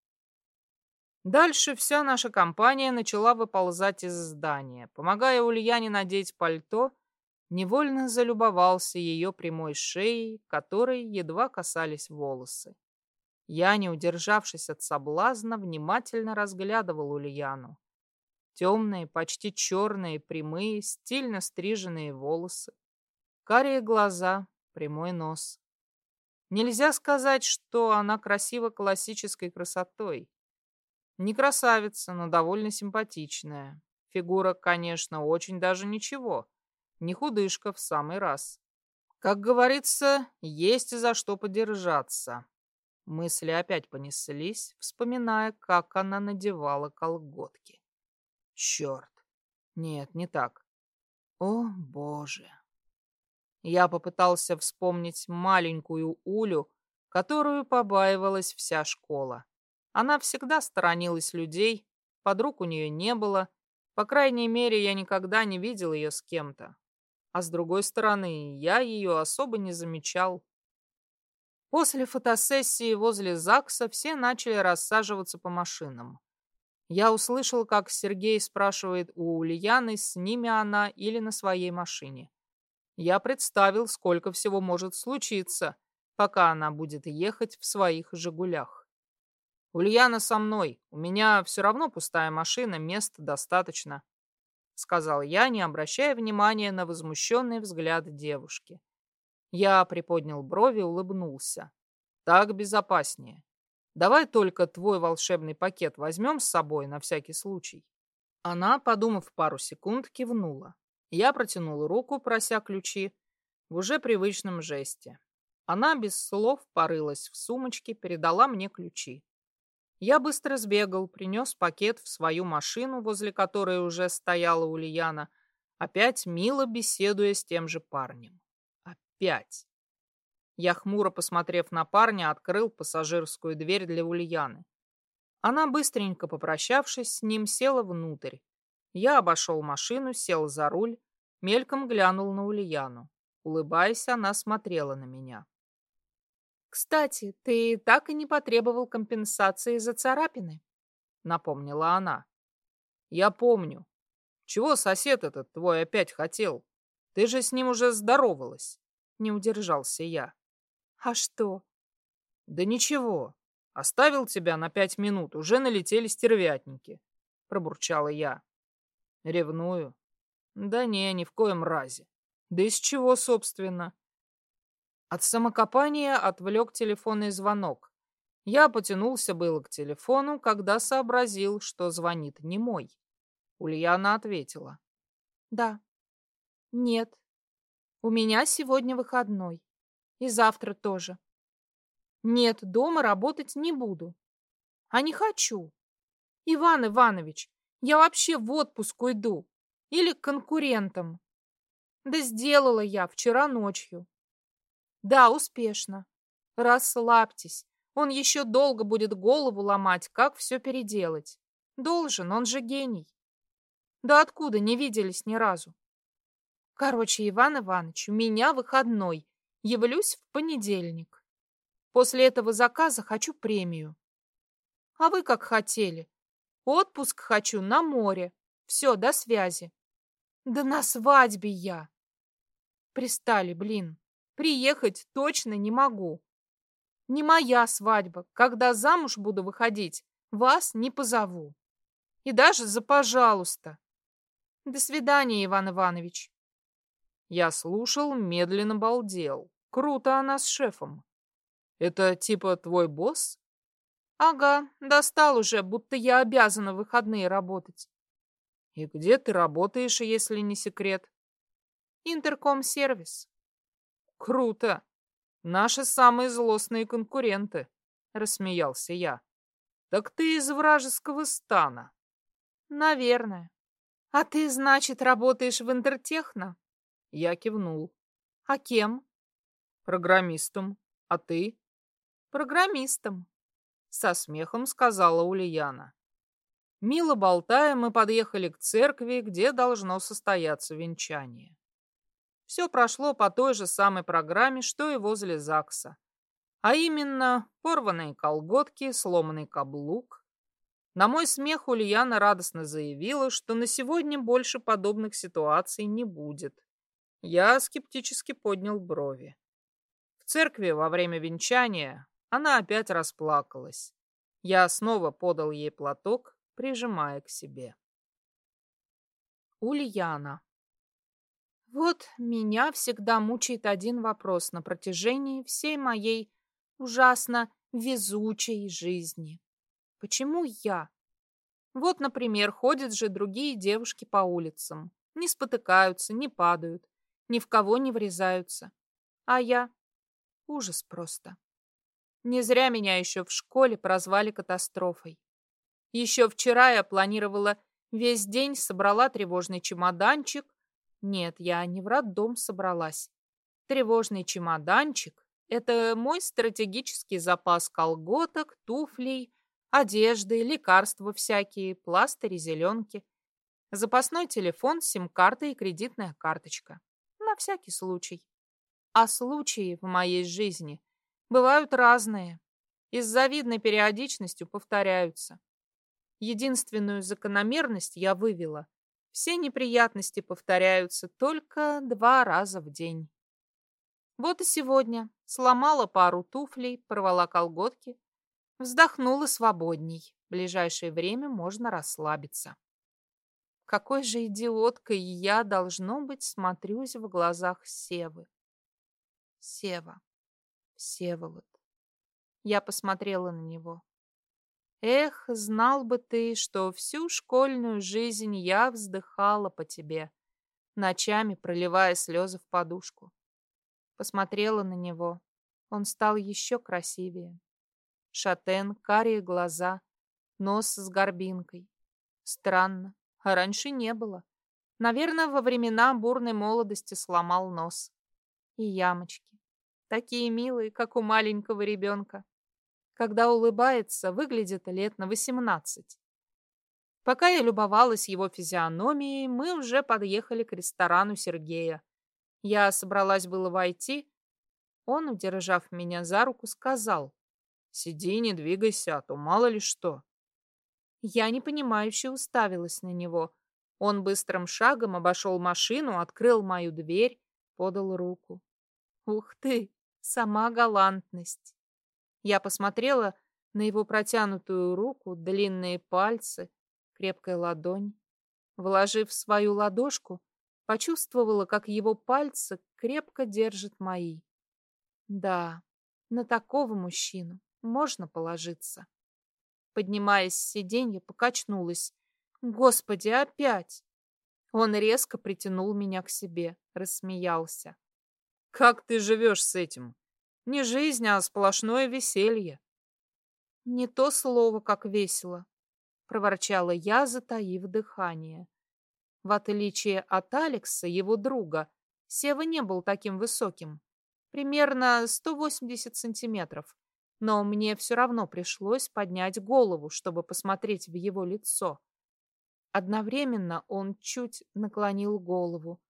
Дальше вся наша компания начала выползать из здания. Помогая Ульяне надеть пальто, невольно залюбовался ее прямой шеей, которой едва касались волосы. Я, не удержавшись от соблазна, внимательно разглядывал Ульяну. Темные, почти черные, прямые, стильно стриженные волосы. Карие глаза, прямой нос. Нельзя сказать, что она красива классической красотой. Не красавица, но довольно симпатичная. Фигура, конечно, очень даже ничего. Не худышка в самый раз. Как говорится, есть за что подержаться. Мысли опять понеслись, вспоминая, как она надевала колготки. Черт. Нет, не так. О, боже. Я попытался вспомнить маленькую Улю, которую побаивалась вся школа. Она всегда сторонилась людей, подруг у нее не было. По крайней мере, я никогда не видел ее с кем-то. А с другой стороны, я ее особо не замечал. После фотосессии возле ЗАГСа все начали рассаживаться по машинам. Я услышал, как Сергей спрашивает у Ульяны, с ними она или на своей машине. Я представил, сколько всего может случиться, пока она будет ехать в своих «Жигулях». «Ульяна со мной. У меня все равно пустая машина, места достаточно», — сказал я, не обращая внимания на возмущенный взгляд девушки. Я приподнял брови, улыбнулся. «Так безопаснее. Давай только твой волшебный пакет возьмем с собой на всякий случай. Она, подумав пару секунд, кивнула. Я протянул руку, прося ключи. в уже привычном жесте. Она без слов порылась в сумочке, передала мне ключи. Я быстро сбегал, принес пакет в свою машину, возле которой уже стояла Ульяна, опять мило беседуя с тем же парнем. Опять. Я, хмуро посмотрев на парня, открыл пассажирскую дверь для Ульяны. Она, быстренько попрощавшись с ним, села внутрь. Я обошел машину, сел за руль, мельком глянул на Ульяну. Улыбаясь, она смотрела на меня. «Кстати, ты так и не потребовал компенсации за царапины», — напомнила она. «Я помню. Чего сосед этот твой опять хотел? Ты же с ним уже здоровалась», — не удержался я. «А что?» «Да ничего. Оставил тебя на пять минут, уже налетели стервятники», — пробурчала я. «Ревную?» «Да не, ни в коем разе. Да из чего, собственно? От самокопания отвлек телефонный звонок. Я потянулся было к телефону, когда сообразил, что звонит не мой. Ульяна ответила. Да. Нет. У меня сегодня выходной. И завтра тоже. Нет, дома работать не буду. А не хочу. Иван Иванович, я вообще в отпуск уйду. Или к конкурентам. Да сделала я вчера ночью. Да, успешно. Расслабьтесь. Он еще долго будет голову ломать, как все переделать. Должен, он же гений. Да откуда не виделись ни разу? Короче, Иван Иванович, у меня выходной. Явлюсь в понедельник. После этого заказа хочу премию. А вы как хотели. Отпуск хочу на море. Все, до связи. Да на свадьбе я. Пристали, блин. Приехать точно не могу. Не моя свадьба. Когда замуж буду выходить, вас не позову. И даже за пожалуйста. До свидания, Иван Иванович. Я слушал, медленно балдел. Круто она с шефом. Это типа твой босс? Ага, достал уже, будто я обязана в выходные работать. И где ты работаешь, если не секрет? Интерком-сервис. Круто. Наши самые злостные конкуренты, рассмеялся я. Так ты из вражеского стана. Наверное. А ты, значит, работаешь в Интертехно? Я кивнул. А кем? Программистом. А ты? Программистом. Со смехом сказала Ульяна. Мило болтая, мы подъехали к церкви, где должно состояться венчание. Все прошло по той же самой программе, что и возле ЗАГСа. А именно, порванные колготки, сломанный каблук. На мой смех Ульяна радостно заявила, что на сегодня больше подобных ситуаций не будет. Я скептически поднял брови. В церкви во время венчания она опять расплакалась. Я снова подал ей платок, прижимая к себе. Ульяна. Вот меня всегда мучает один вопрос на протяжении всей моей ужасно везучей жизни. Почему я? Вот, например, ходят же другие девушки по улицам. Не спотыкаются, не падают, ни в кого не врезаются. А я? Ужас просто. Не зря меня еще в школе прозвали катастрофой. Еще вчера я планировала весь день, собрала тревожный чемоданчик, нет, я не в роддом собралась. Тревожный чемоданчик — это мой стратегический запас колготок, туфлей, одежды, лекарства всякие, пластыри, зеленки. Запасной телефон, сим-карта и кредитная карточка. На всякий случай. А случаи в моей жизни бывают разные и с завидной периодичностью повторяются. Единственную закономерность я вывела. Все неприятности повторяются только два раза в день. Вот и сегодня сломала пару туфлей, порвала колготки, вздохнула свободней. В ближайшее время можно расслабиться. Какой же идиоткой я, должно быть, смотрюсь в глазах Севы. Сева. Всеволод. Я посмотрела на него. Эх, знал бы ты, что всю школьную жизнь я вздыхала по тебе, ночами проливая слезы в подушку. Посмотрела на него. Он стал еще красивее. Шатен, карие глаза, нос с горбинкой. Странно, а раньше не было. Наверное, во времена бурной молодости сломал нос. И ямочки. Такие милые, как у маленького ребенка. Когда улыбается, выглядит лет на восемнадцать. Пока я любовалась его физиономией, мы уже подъехали к ресторану Сергея. Я собралась было войти. Он, удержав меня за руку, сказал. «Сиди, не двигайся, а то мало ли что». Я непонимающе уставилась на него. Он быстрым шагом обошел машину, открыл мою дверь, подал руку. Ух ты, сама галантность. Я посмотрела на его протянутую руку, длинные пальцы, крепкая ладонь. Вложив свою ладошку, почувствовала, как его пальцы крепко держат мои. Да, на такого мужчину можно положиться. Поднимаясь с сиденья, покачнулась. Господи, опять! Он резко притянул меня к себе, рассмеялся. «Как ты живешь с этим? Не жизнь, а сплошное веселье». «Не то слово, как весело», — проворчала я, затаив дыхание. В отличие от Алекса, его друга, Сева не был таким высоким, примерно 180 сантиметров, но мне все равно пришлось поднять голову, чтобы посмотреть в его лицо. Одновременно он чуть наклонил голову.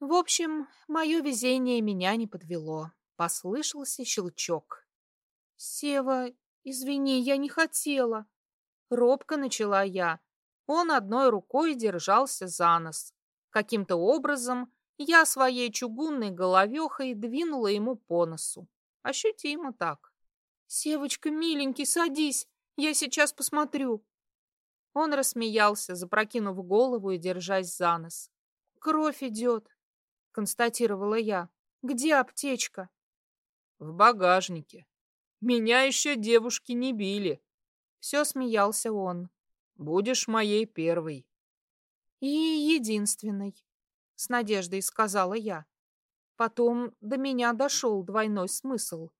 В общем, мое везение меня не подвело. Послышался щелчок. «Сева, извини, я не хотела». Робко начала я. Он одной рукой держался за нос. Каким-то образом я своей чугунной головехой двинула ему по носу. Ощутимо так. «Севочка, миленький, садись, я сейчас посмотрю». Он рассмеялся, запрокинув голову и держась за нос. «Кровь идет», — констатировала я. «Где аптечка?» в багажнике. Меня еще девушки не били. Все смеялся он. Будешь моей первой. И единственной, с надеждой сказала я. Потом до меня дошел двойной смысл.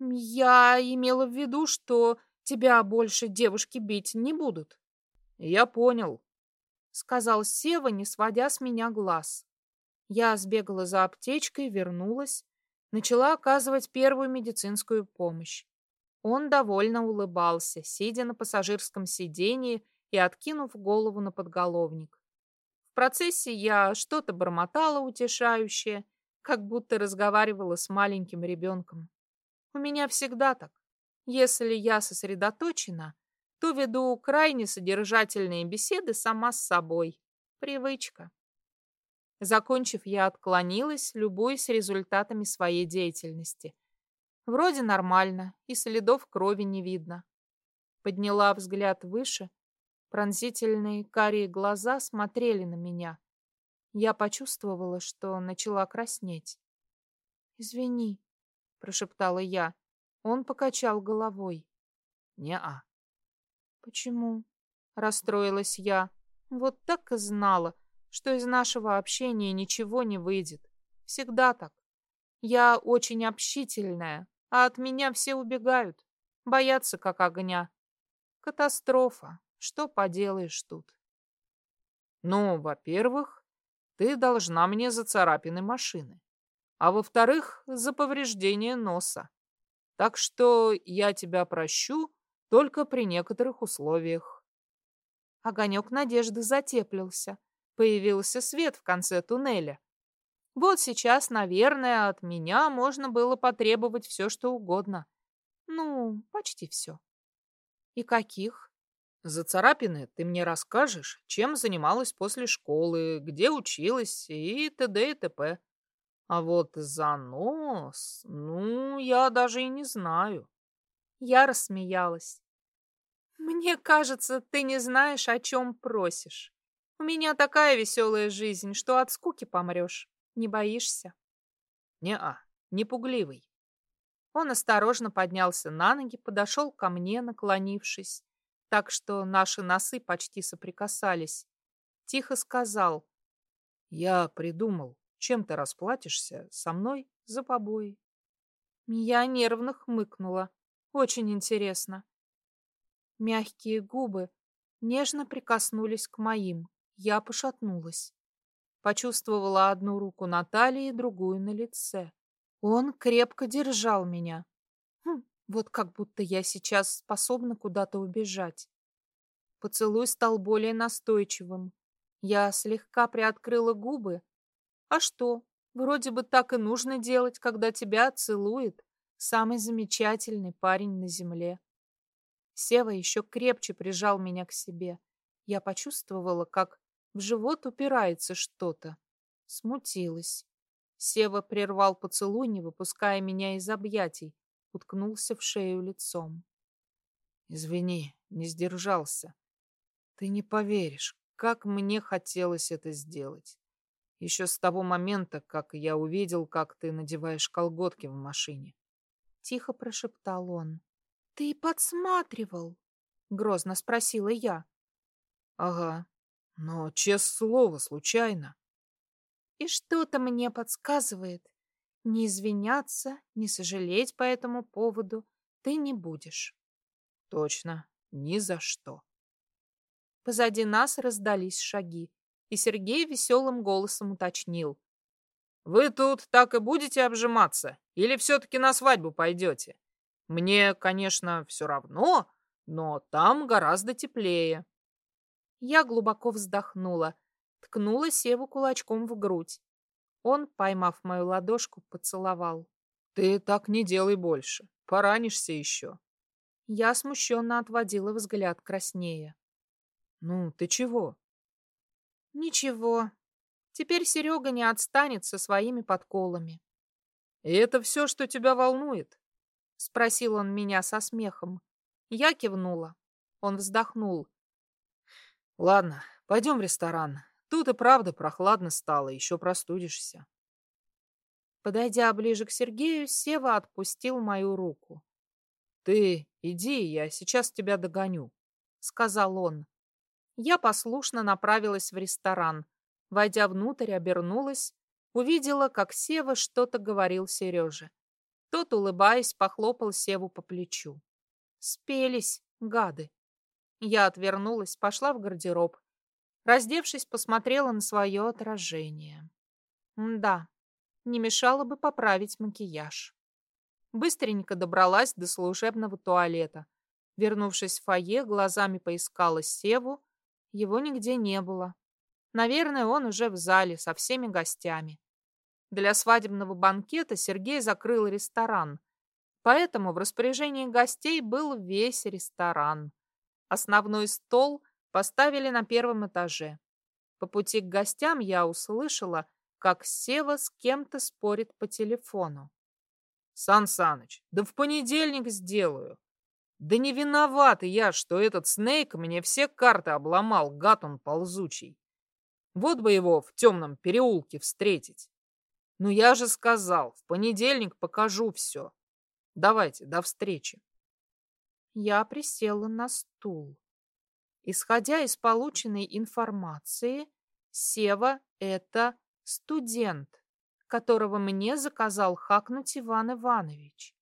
Я имела в виду, что тебя больше девушки бить не будут. Я понял, сказал Сева, не сводя с меня глаз. Я сбегала за аптечкой, вернулась, начала оказывать первую медицинскую помощь. Он довольно улыбался, сидя на пассажирском сидении и откинув голову на подголовник. В процессе я что-то бормотала утешающее, как будто разговаривала с маленьким ребенком. У меня всегда так. Если я сосредоточена, то веду крайне содержательные беседы сама с собой. Привычка. Закончив, я отклонилась, любуясь результатами своей деятельности. Вроде нормально, и следов крови не видно. Подняла взгляд выше. Пронзительные карие глаза смотрели на меня. Я почувствовала, что начала краснеть. «Извини», — прошептала я. Он покачал головой. «Не-а». «Почему?» — расстроилась я. «Вот так и знала» что из нашего общения ничего не выйдет. Всегда так. Я очень общительная, а от меня все убегают, боятся как огня. Катастрофа. Что поделаешь тут? Ну, во-первых, ты должна мне за царапины машины, а во-вторых, за повреждение носа. Так что я тебя прощу только при некоторых условиях. Огонек надежды затеплился. Появился свет в конце туннеля. Вот сейчас, наверное, от меня можно было потребовать все, что угодно. Ну, почти все. И каких? За царапины ты мне расскажешь, чем занималась после школы, где училась и т.д. и т.п. А вот за нос, ну, я даже и не знаю. Я рассмеялась. Мне кажется, ты не знаешь, о чем просишь. У меня такая веселая жизнь, что от скуки помрешь. Не боишься? Не-а, не пугливый. Он осторожно поднялся на ноги, подошел ко мне, наклонившись, так что наши носы почти соприкасались. Тихо сказал. Я придумал, чем ты расплатишься со мной за побои. Я нервно хмыкнула. Очень интересно. Мягкие губы нежно прикоснулись к моим. Я пошатнулась. Почувствовала одну руку на талии, другую на лице. Он крепко держал меня. Хм, вот как будто я сейчас способна куда-то убежать. Поцелуй стал более настойчивым. Я слегка приоткрыла губы. А что? Вроде бы так и нужно делать, когда тебя целует самый замечательный парень на земле. Сева еще крепче прижал меня к себе. Я почувствовала, как в живот упирается что-то. Смутилась. Сева прервал поцелуй, не выпуская меня из объятий, уткнулся в шею лицом. «Извини, не сдержался. Ты не поверишь, как мне хотелось это сделать. Еще с того момента, как я увидел, как ты надеваешь колготки в машине. Тихо прошептал он. Ты подсматривал? Грозно спросила я. Ага, но, честное слово, случайно. И что-то мне подсказывает. Не извиняться, не сожалеть по этому поводу ты не будешь. Точно, ни за что. Позади нас раздались шаги, и Сергей веселым голосом уточнил. «Вы тут так и будете обжиматься? Или все-таки на свадьбу пойдете? Мне, конечно, все равно, но там гораздо теплее». Я глубоко вздохнула, ткнула Севу кулачком в грудь. Он, поймав мою ладошку, поцеловал. «Ты так не делай больше, поранишься еще». Я смущенно отводила взгляд краснее. Ну, ты чего? Ничего. Теперь Серега не отстанет со своими подколами. И это все, что тебя волнует? Спросил он меня со смехом. Я кивнула. Он вздохнул. Ладно, пойдем в ресторан. Тут и правда прохладно стало, еще простудишься. Подойдя ближе к Сергею, Сева отпустил мою руку. «Ты иди, я сейчас тебя догоню», — сказал он. Я послушно направилась в ресторан. Войдя внутрь, обернулась, увидела, как Сева что-то говорил Сереже. Тот, улыбаясь, похлопал Севу по плечу. Спелись, гады. Я отвернулась, пошла в гардероб. Раздевшись, посмотрела на свое отражение. Да, не мешало бы поправить макияж. Быстренько добралась до служебного туалета. Вернувшись в фойе, глазами поискала Севу, его нигде не было. Наверное, он уже в зале со всеми гостями. Для свадебного банкета Сергей закрыл ресторан, поэтому в распоряжении гостей был весь ресторан. Основной стол поставили на первом этаже. По пути к гостям я услышала, как Сева с кем-то спорит по телефону. «Сан Саныч, да в понедельник сделаю. Да не виноват я, что этот Снейк мне все карты обломал, гад он ползучий. Вот бы его в темном переулке встретить. Ну я же сказал, в понедельник покажу все. Давайте, до встречи. Я присела на стул. Исходя из полученной информации, Сева — это студент, которого мне заказал хакнуть Иван Иванович.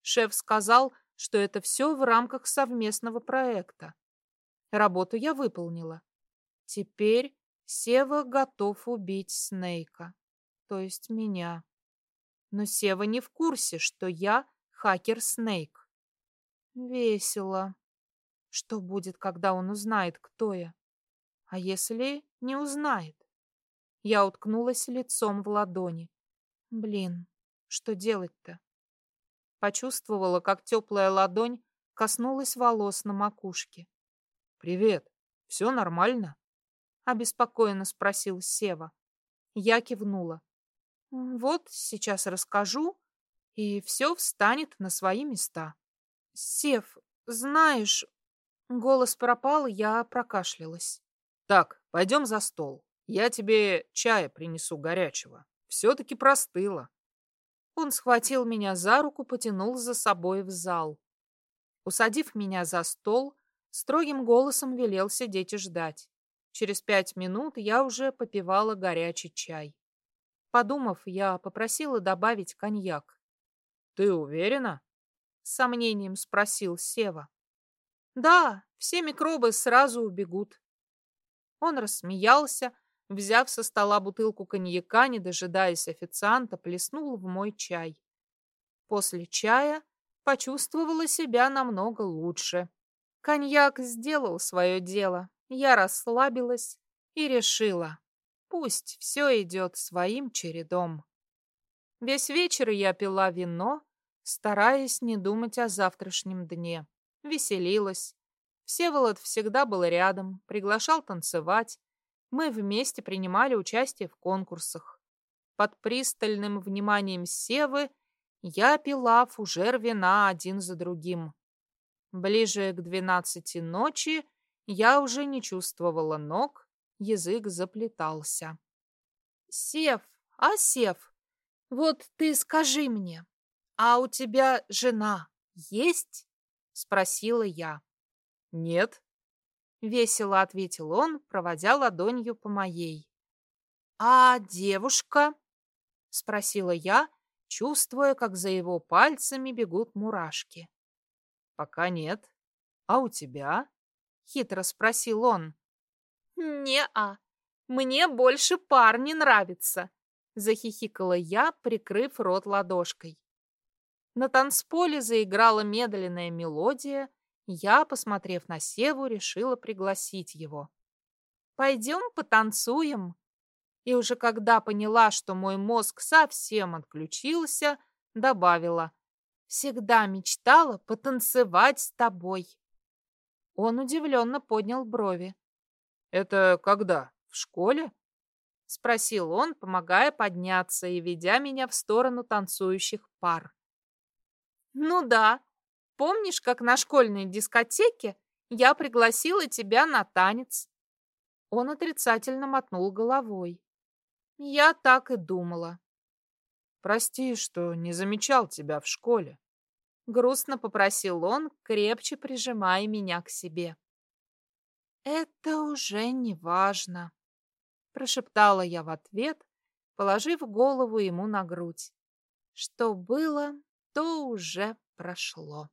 Шеф сказал, что это все в рамках совместного проекта. Работу я выполнила. Теперь Сева готов убить Снейка, то есть меня. Но Сева не в курсе, что я хакер Снейк. Весело. Что будет, когда он узнает, кто я? А если не узнает? Я уткнулась лицом в ладони. Блин, что делать-то? Почувствовала, как теплая ладонь коснулась волос на макушке. «Привет, все нормально?» — обеспокоенно спросил Сева. Я кивнула. «Вот сейчас расскажу, и все встанет на свои места». «Сев, знаешь...» Голос пропал, я прокашлялась. «Так, пойдем за стол. Я тебе чая принесу горячего. Все-таки простыла». Он схватил меня за руку, потянул за собой в зал. Усадив меня за стол, строгим голосом велел сидеть и ждать. Через пять минут я уже попивала горячий чай. Подумав, я попросила добавить коньяк. «Ты уверена?» — сомнением спросил Сева. «Да, все микробы сразу убегут». Он рассмеялся, взяв со стола бутылку коньяка, не дожидаясь официанта, плеснул в мой чай. После чая почувствовала себя намного лучше. Коньяк сделал свое дело. Я расслабилась и решила, пусть все идет своим чередом. Весь вечер я пила вино, стараясь не думать о завтрашнем дне. Веселилась. Всеволод всегда был рядом, приглашал танцевать. Мы вместе принимали участие в конкурсах. Под пристальным вниманием Севы я пила фужер вина один за другим. Ближе к двенадцати ночи я уже не чувствовала ног, язык заплетался. «Сев, а Сев, вот ты скажи мне, а у тебя жена есть?» — спросила я. «Нет», — весело ответил он, проводя ладонью по моей. «А девушка?» — спросила я, чувствуя, как за его пальцами бегут мурашки. «Пока нет. А у тебя?» — хитро спросил он. «Не-а, мне больше парни нравятся», — захихикала я, прикрыв рот ладошкой. На танцполе заиграла медленная мелодия, я, посмотрев на Севу, решила пригласить его. «Пойдем потанцуем?» И уже когда поняла, что мой мозг совсем отключился, добавила «Всегда мечтала потанцевать с тобой». Он удивленно поднял брови. «Это когда? В школе?» — спросил он, помогая подняться и ведя меня в сторону танцующих пар. «Ну да. Помнишь, как на школьной дискотеке я пригласила тебя на танец?» Он отрицательно мотнул головой. Я так и думала. «Прости, что не замечал тебя в школе», — грустно попросил он, крепче прижимая меня к себе. «Это уже не важно», — прошептала я в ответ, положив голову ему на грудь. «Что было, то уже прошло».